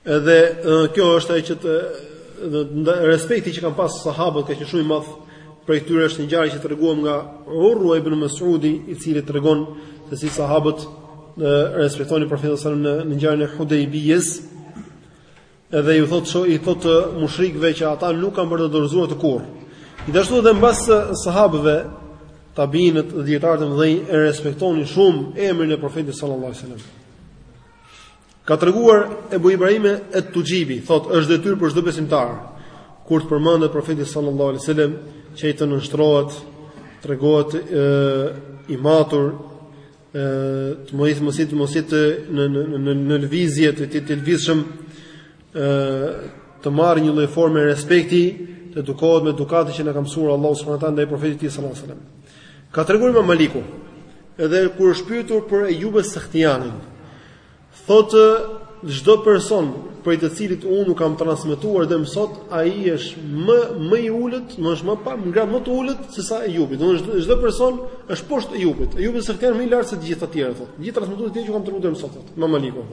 [SPEAKER 1] Edhe kjo është ajo që të respekti që kanë pas sahabët ka qenë shumë i madh. Prej këtyre është ngjarja që treguam nga Urwa ibn Mas'udi, i cili tregon se si sahabët e respektonin profetin sallallahu alajhi wasallam në ngjarjen e Hudejbijës. Edhe ju thotë çu i thotë mushrikëve që ata nuk kanë për ta dorëzuar atë kurrë. Gjithashtu edhe mbas sahabëve, tabiinët dhe dijetarët e mëdhenj e respektonin shumë emrin e profetit sallallahu alajhi wasallam. Ka treguar Ebu Ibrahim et-Tuxhibi, thotë, është detyrë për çdo besimtar kur të përmendet profeti sallallahu alaihi wasallam që ai të nënshtrohet, të tregohet i matur, të mos mos të mos të në në në në lëvizje të të të lëvizshëm ë të marrë një lloj forme respekti të edukohet me edukatën që na ka mësuar Allahu subhanahu wa taala ndaj profetit të tij sallallahu alajhi wasallam ka treguar imam Maliku edhe kur është pyetur për Ejub es-Sahtianin Thotë, Çdo person prej të cilit unë u kam transmetuar deri më sot, ai është më më i ulët, më është më pa, nga më të ulët se sa Ejubi. Do të thotë çdo person është poshtë Ejubit. Ejubi është kthyer më i lartë se të gjithë të tjerët. Gjithë transmetuesit e tjerë që kam transmetuar më sot, thotë, imam Maliku.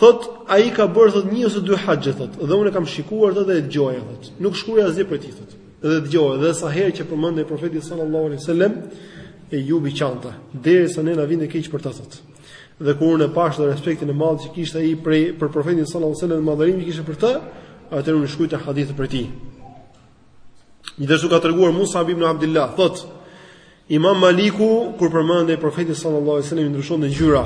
[SPEAKER 1] Thot ai ka bërë thot një ose dy haxhe thot dhe unë e kam shikuar thot dhe e dëgjoja thot nuk shkruaja asgjë prej tij thot Dhe dëgjoja, dhe sa herë që përmendej profeti sallallahu alaihi wasallam, Ejubi qante, derisa ne na vinte keq për të, thotë. Dhe kur unë e pashë thotë respektin e madh që kishte ai prej për profetin sallallahu alaihi wasallam, e madhërimin që kishte për të, atëherë unë shkruajta hadithe prej tij. Gjithashtu ka treguar Mus'ab ibn Abdullah, thotë: Imam Maliku kur përmendej profeti sallallahu alajhi wasallam i ndryshonte ngjyra.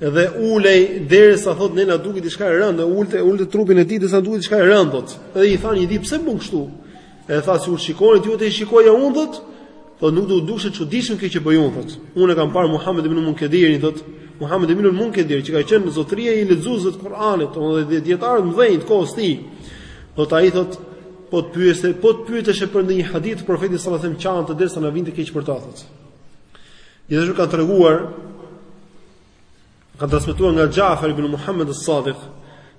[SPEAKER 1] Edhe ulej derisa thotë ne na dukej diçka e rëndë, ulte ulte trupin e tij derisa dukej diçka e rëndë. Edhe i thanë një ditë pse bën kështu. Edhe tha sikur të shikonit ju ç'shikoja unë thot, po nuk do t'u dukej e çuditshme kjo që bëj unë thot. Unë kam parë Muhammed ibn Munkedirin thot, Muhammed ibn Munkedir që ka qenë zotëria i lexuesve të Kuranit, edhe nga dijetarët e mëdhenj të kohës së tij. Thot ai thot Po të pyetesh, po të pyeteshe për ndonjë hadith të profetit sallallahu alajhi wasallam qante derisa na vinte keq për ta thotë. Gjithashtu ka treguar ka transmetuar nga Xhafar ibn Muhammed as-Sadiq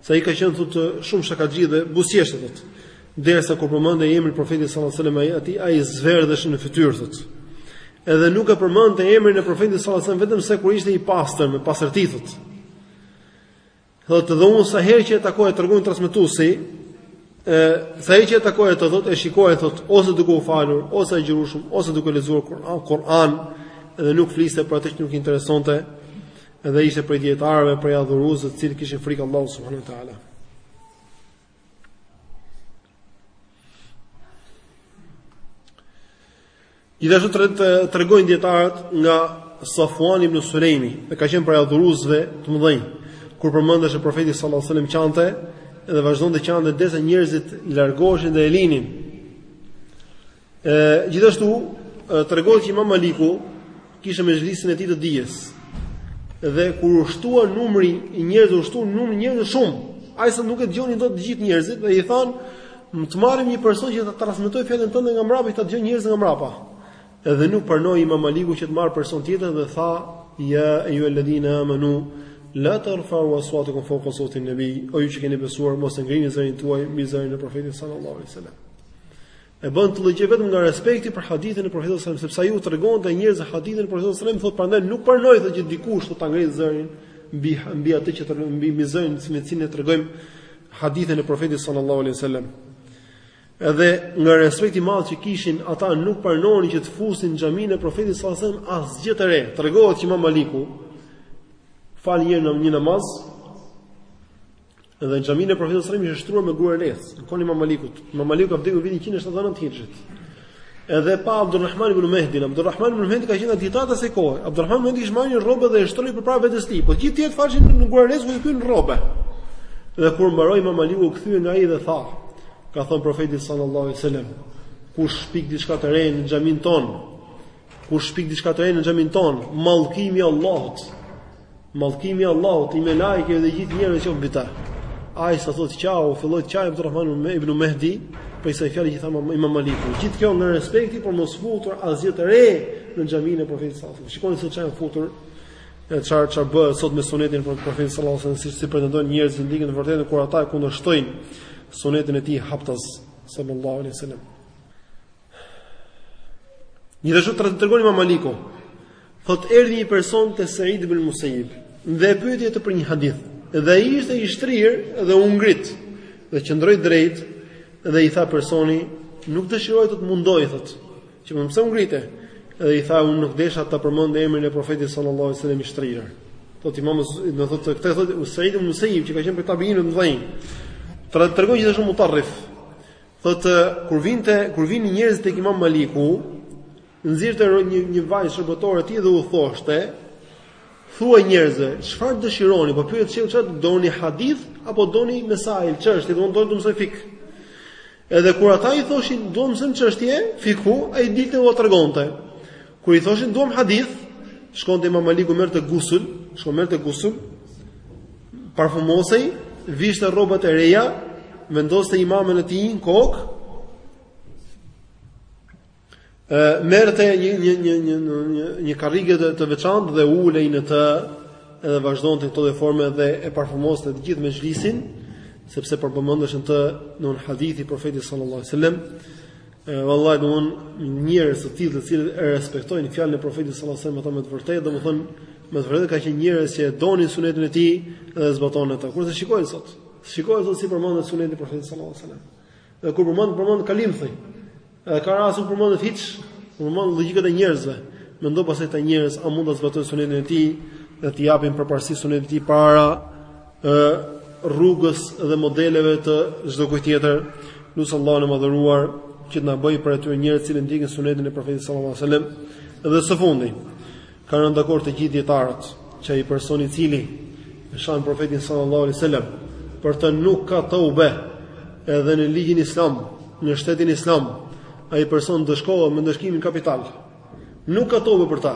[SPEAKER 1] se ai ka qenë thotë shumë shakaxhi dhe buzëqeshtë thotë. Derisa kur përmendte emrin e profetit sallallahu alajhi wasallam ai aty ai zverdhesh në fytyrë thotë. Edhe nuk e përmendte emrin e profetit sallallahu alajhi wasallam vetëm se kur ishte i pastër me pastërti thotë. Thotë dhe unë sa herë që e takoja tregon transmetuesi, ë sa herë që e takoja atë thotë e shikoja thotë ose duke u falur, ose agjërueshëm, ose duke lexuar Kur'an, Kur'an dhe nuk fliste për atë që nuk i interesonte dhe ishte prej dietarëve, prej adhuruesve, të cilët kishin frikë Allahun subhanahu wa taala. Gjithashtu tregojnë dietarët nga Safuan ibn Sulejmi, e ka qenë prej adhuruesve të mëdhenj, kur përmendeshe profeti sallallahu alajhi wasallam qante dhe vazhdonte qante derisa njerëzit largoheshin dhe e linin. Ë gjithashtu tregon që Imam Maliku Kishte mexhlisin e tij të dijes. Dhe kur u shtua numri i njerëzve, u shtuan numri i njerëzve shumë. Aq sa nuk e dëgjonin dot të gjithë njerëzit dhe i thanë, "Mos të marrim një person që ta transmetojë fjalën tënde nga mbrapa, ta dëgjojnë njerëzit nga mbrapa." Edhe nuk pranoi Imam Maliku që të marrë person tjetër dhe tha, "Ya ayyuhalladhina amanu, la tarfa'u aswatakum fawqa sawti an-nabi." O ju që keni besuar, mos e ngrini zërin tuaj mbi zërin e Profetit sallallahu alaihi wasallam. e bën të gjithë vetëm nga respekti për hadithin e profetit sallallahu alajhi wasallam, sepse ai u tregonte njerëzve hadithin e profetit sallallahu alajhi wasallam, thotë prandaj nuk pranoj thotë që dikush të ta ngrejë zërin mbi mbi atë që të mbi mbi zërin me të cilin e tregojmë hadithin e profetit sallallahu alajhi wasallam. Edhe nga respekti i madh që kishin ata nuk pranonin që të fusin në xhaminë e profetit sallallahu alajhi wasallam asgjë të re. Tregohet që Imam Maliku falte një në një namaz Dhe në xhaminë e Profetit sallallahu alajhi wasallam ishte shtruar me guralecë, në kohën e Imam Malikut. Imam Maliku ka vdekur vitin 179 Hijrit. Edhe pa Abdulrahman ibn Mehdin, Abdulrahman ibn Mehdi ka qenë nga dietarët e asaj kohe. Abdulrahman ibn Mehdi kishte marrë një rrobë dhe e shtroi përpara vetes tij, po gjithë të tjerët faleshin në guralecë ky kishte një rrobë. Dhe kur mbaroi Imam Maliku u kthye nga ai dhe tha, ka thënë Profeti sallallahu alajhi wasallam, kush shpik diçka të re në xhaminë tonë, Kush shpik diçka të re në xhaminë tonë, mallkimi i Allahut. Mallkimi i Allahut, i melaikeve dhe gjithë njerëzve qoftë mbi ta. Aq sa thotë qau, filloi të qajë Abdulrahman Ibn Mehdi, prej kësaj fjale që tha Imam Maliku. Gjithë kjo nga respekti për mos futur asgjë të re në xhaminë e Profetit sallallahu alajhi wasallam. Shikoni se çfarë futur çfarë çfarë bëhet sot me sunetin e Profetit sallallahu alajhi wasallam, si pretendojnë njerëzit që ndjekin të vërtetën kur ata e kundërshtojnë sunetin e tij haptas sallallahu alajhi wasallam. Gjithashtu tregon Imam Maliku, thotë erdhi një person te Said ibn Musayyib dhe e pyeti atë për një hadith. Dhe ai ishte i shtrirë dhe u ngrit dhe qëndroi drejt dhe i tha personi, nuk dëshiroj të të mundoj, thotë. Domethënë pse u ngrite? Dhe i tha unë nuk desha ta përmend emrin e Profetit sallallahu alaihi wasallam i shtrirë. Thotë Imam, domethënë këtë thotë Said ibn Musayyib që ka qenë prej tabiinëve të mëdhenj. Tregon gjithashtu Mutarrif, Thotë kur vinte, kur vinin njerëzit tek Imam Maliku, nxirrte një një vajzë shërbëtore të tij dhe u thoshte, thuaj njerëzve, çfarë dëshironi? Po pyet shehu çfarë doni hadith apo doni mesail, çështje, domethënë të mësoni fikh. Edhe kur ata i thoshin, do të mësojmë çështje fikhu, ai dilte u tregonte. Kur i thoshin duam hadith, shkonte Imam Maliku merrte gusul, shkon merrte gusul, parfumosej, vishte rrobat e reja, vendoste imamen e tij në kokë. Ë merrte një një një një një një, një karrige të, të veçantë dhe ulej në të edhe vazhdonte në këtë formë dhe e parfumoste të gjithë mexhlisin, sepse po përmendeshin në të hadithet e profetit sallallahu alajhi wasallam E vallahi domethënë njerëz të tillë të cilët e respektojnë fjalën e profetit sallallahu alajhi wasallam ata me të vërtetë, domethënë me të vërtetë kanë qenë njerëz që e donin sunetin e tij dhe zbatonin atë. Kurse shikoj sot, shikoj sot si përmendet suneti i profetit sallallahu alajhi wasallam. Dhe kur përmend përmend kalimthi. Edhe ka raste nuk përmendet hiç, përmend logjikën e njerëzve. Mendo pastaj këta njerëz a mund ta zbatojnë sunetin e tij dhe t'i japin përparësi sunetit të tij para ë rrugës dhe modeleve të çdokujt tjetër, lus Allahun e madhëruar që të na bëjë prej atyre njerëzve që ndjekin sunetin e profetit sallallahu alajhi wasallam. Dhe së fundi, kanë rënë dakord të gjithë dietarët që ai person i cili e shan profetin sallallahu alajhi wasallam për të nuk ka tobe edhe në ligjin islam, në shtetin islam, ai person ndëshkohet me ndëshkimin kapital. Nuk ka tobe për të.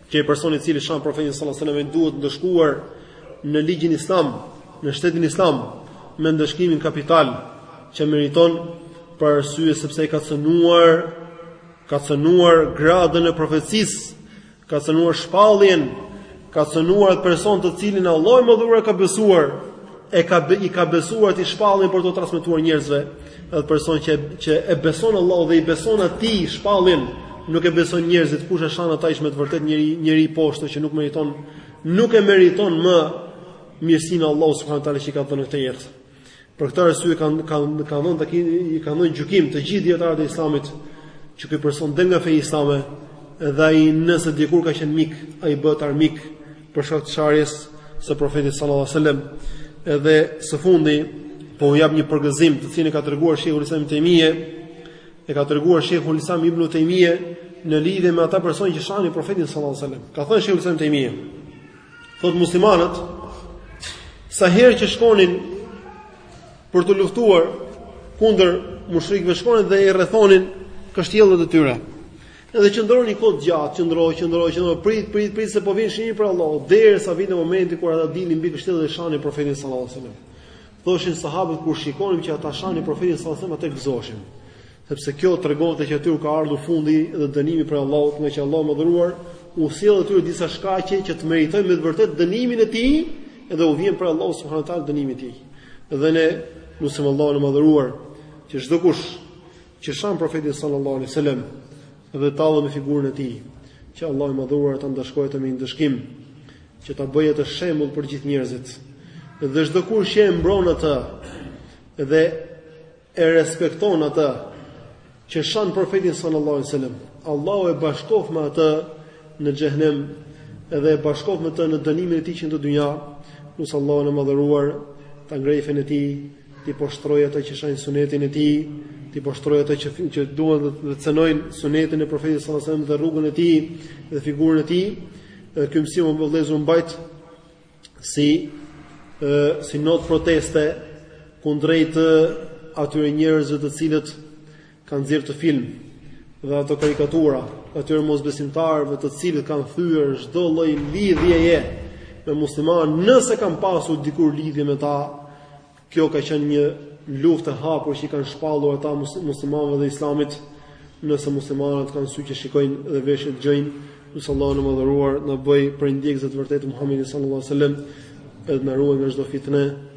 [SPEAKER 1] Që personi i cili shan profetin sallallahu alajhi wasallam duhet ndëshkuar në ligjin islam, në shtetin islam me ndëshkimin kapital që meriton për arsye sepse ka cënuar ka cënuar gradën e profecisë, ka cënuar shpalljen, ka cënuar atë person të cilin Allahu i madhëruar i ka besuar e ka i ka besuar atij shpalljen për t'ua transmetuar njerëzve edhe personi që që e beson Allahu dhe i beson atij shpalljen nuk e besojnë njerëzit kush e shan atë është me të vërtetë njeri njeri i poshtër që nuk meriton nuk e meriton më mirësinë e Allahut subhanahu taala që i ka dhënë në këtë jetë për këtë arsye kanë kanë kanë dhënë takim i kanë dhënë gjykim të gjithë dietarët e islamit që ky person del nga feja islame dhe ai nëse dikur ka qenë mik ai bëhet armik për shkak të sharjes së profetit sallallahu alajhi wasallam. Edhe së fundi po u jap një përgëzim të cilin e ka treguar Shejhul Islam ibn Tejmije, e ka treguar Shejhul Islam ibn Tejmije në lidhje me ata persona që shanin profetin sallallahu alajhi wasallam. Ka thënë Shejhul Islam ibn Tejmije, thotë muslimanët sa herë që shkonin për të luftuar kundër mushrikëve shkonin dhe i rrethonin kështjellat e tyre. Edhe qëndro një kohë të gjatë, qëndro, qëndro, qëndro, prit, prit, prit se po vjen ndëshkimi prej Allahut, derisa vjen momenti kur ata dilnin mbi kështjellë dhe shanin profetin sallallahu alajhi wasallam. Thoshin sahabët kur shikonin që ata shanin profetin sallallahu alajhi wasallam ata gëzoheshin. Sepse kjo tregonte që atyre u ka ardhur fundi dhe dënimi prej Allahut, ngaqë Allahu i madhëruar u sjell atyre disa shkaqe që të meritojnë me të vërtetë dënimin e tij, edhe u vjen prej Allahut subhanahu wa taala dënimi i tij. Dhe ne lusim Allahun e madhëruar që çdokush që shan profetin sallallahu alaihi wasallam dhe tallet me figurën e tij, që Allahu i madhëruar ta ndëshkojë atë me një ndëshkim, që ta bëjë atë shembull për gjithë njerëzit. Dhe çdokush që e mbron atë dhe e respekton atë që shan profetin sallallahu alaihi wasallam, Allahu e bashkoftë me atë në xhehenem dhe e bashkoftë me të në dënimin e tij që në dynja, lus Allahun e madhëruar ta ngrejë fenë e tij T'i poshtërojë ata që shajnë sunetin e tij, t'i poshtërojë ata që që duan dhe cenojnë sunetin e profetit sallallahu alajhi wasallam dhe rrugën e tij dhe figurën e tij. Ky mësim u, vëllezër, u mbajt si ë si notë proteste kundrejt atyre njerëzve të cilët kanë nxjerrë këtë film dhe ato karikatura të atyre mosbesimtarëve të cilët kanë thyer çdo lloj lidhjeje me muslimanët, nëse kanë pasur dikur lidhje me ta, kjo ka qenë një luftë e hapur që i kanë shpallur ata muslimanëve dhe islamit, nëse muslimanët kanë sy që shikojnë dhe veshë që dëgjojnë, lus Allahun e madhëruar na bëjë prej ndjekësve të vërtetë të Muhammedit sallallahu sallam edhe na ruajë nga çdo fitne,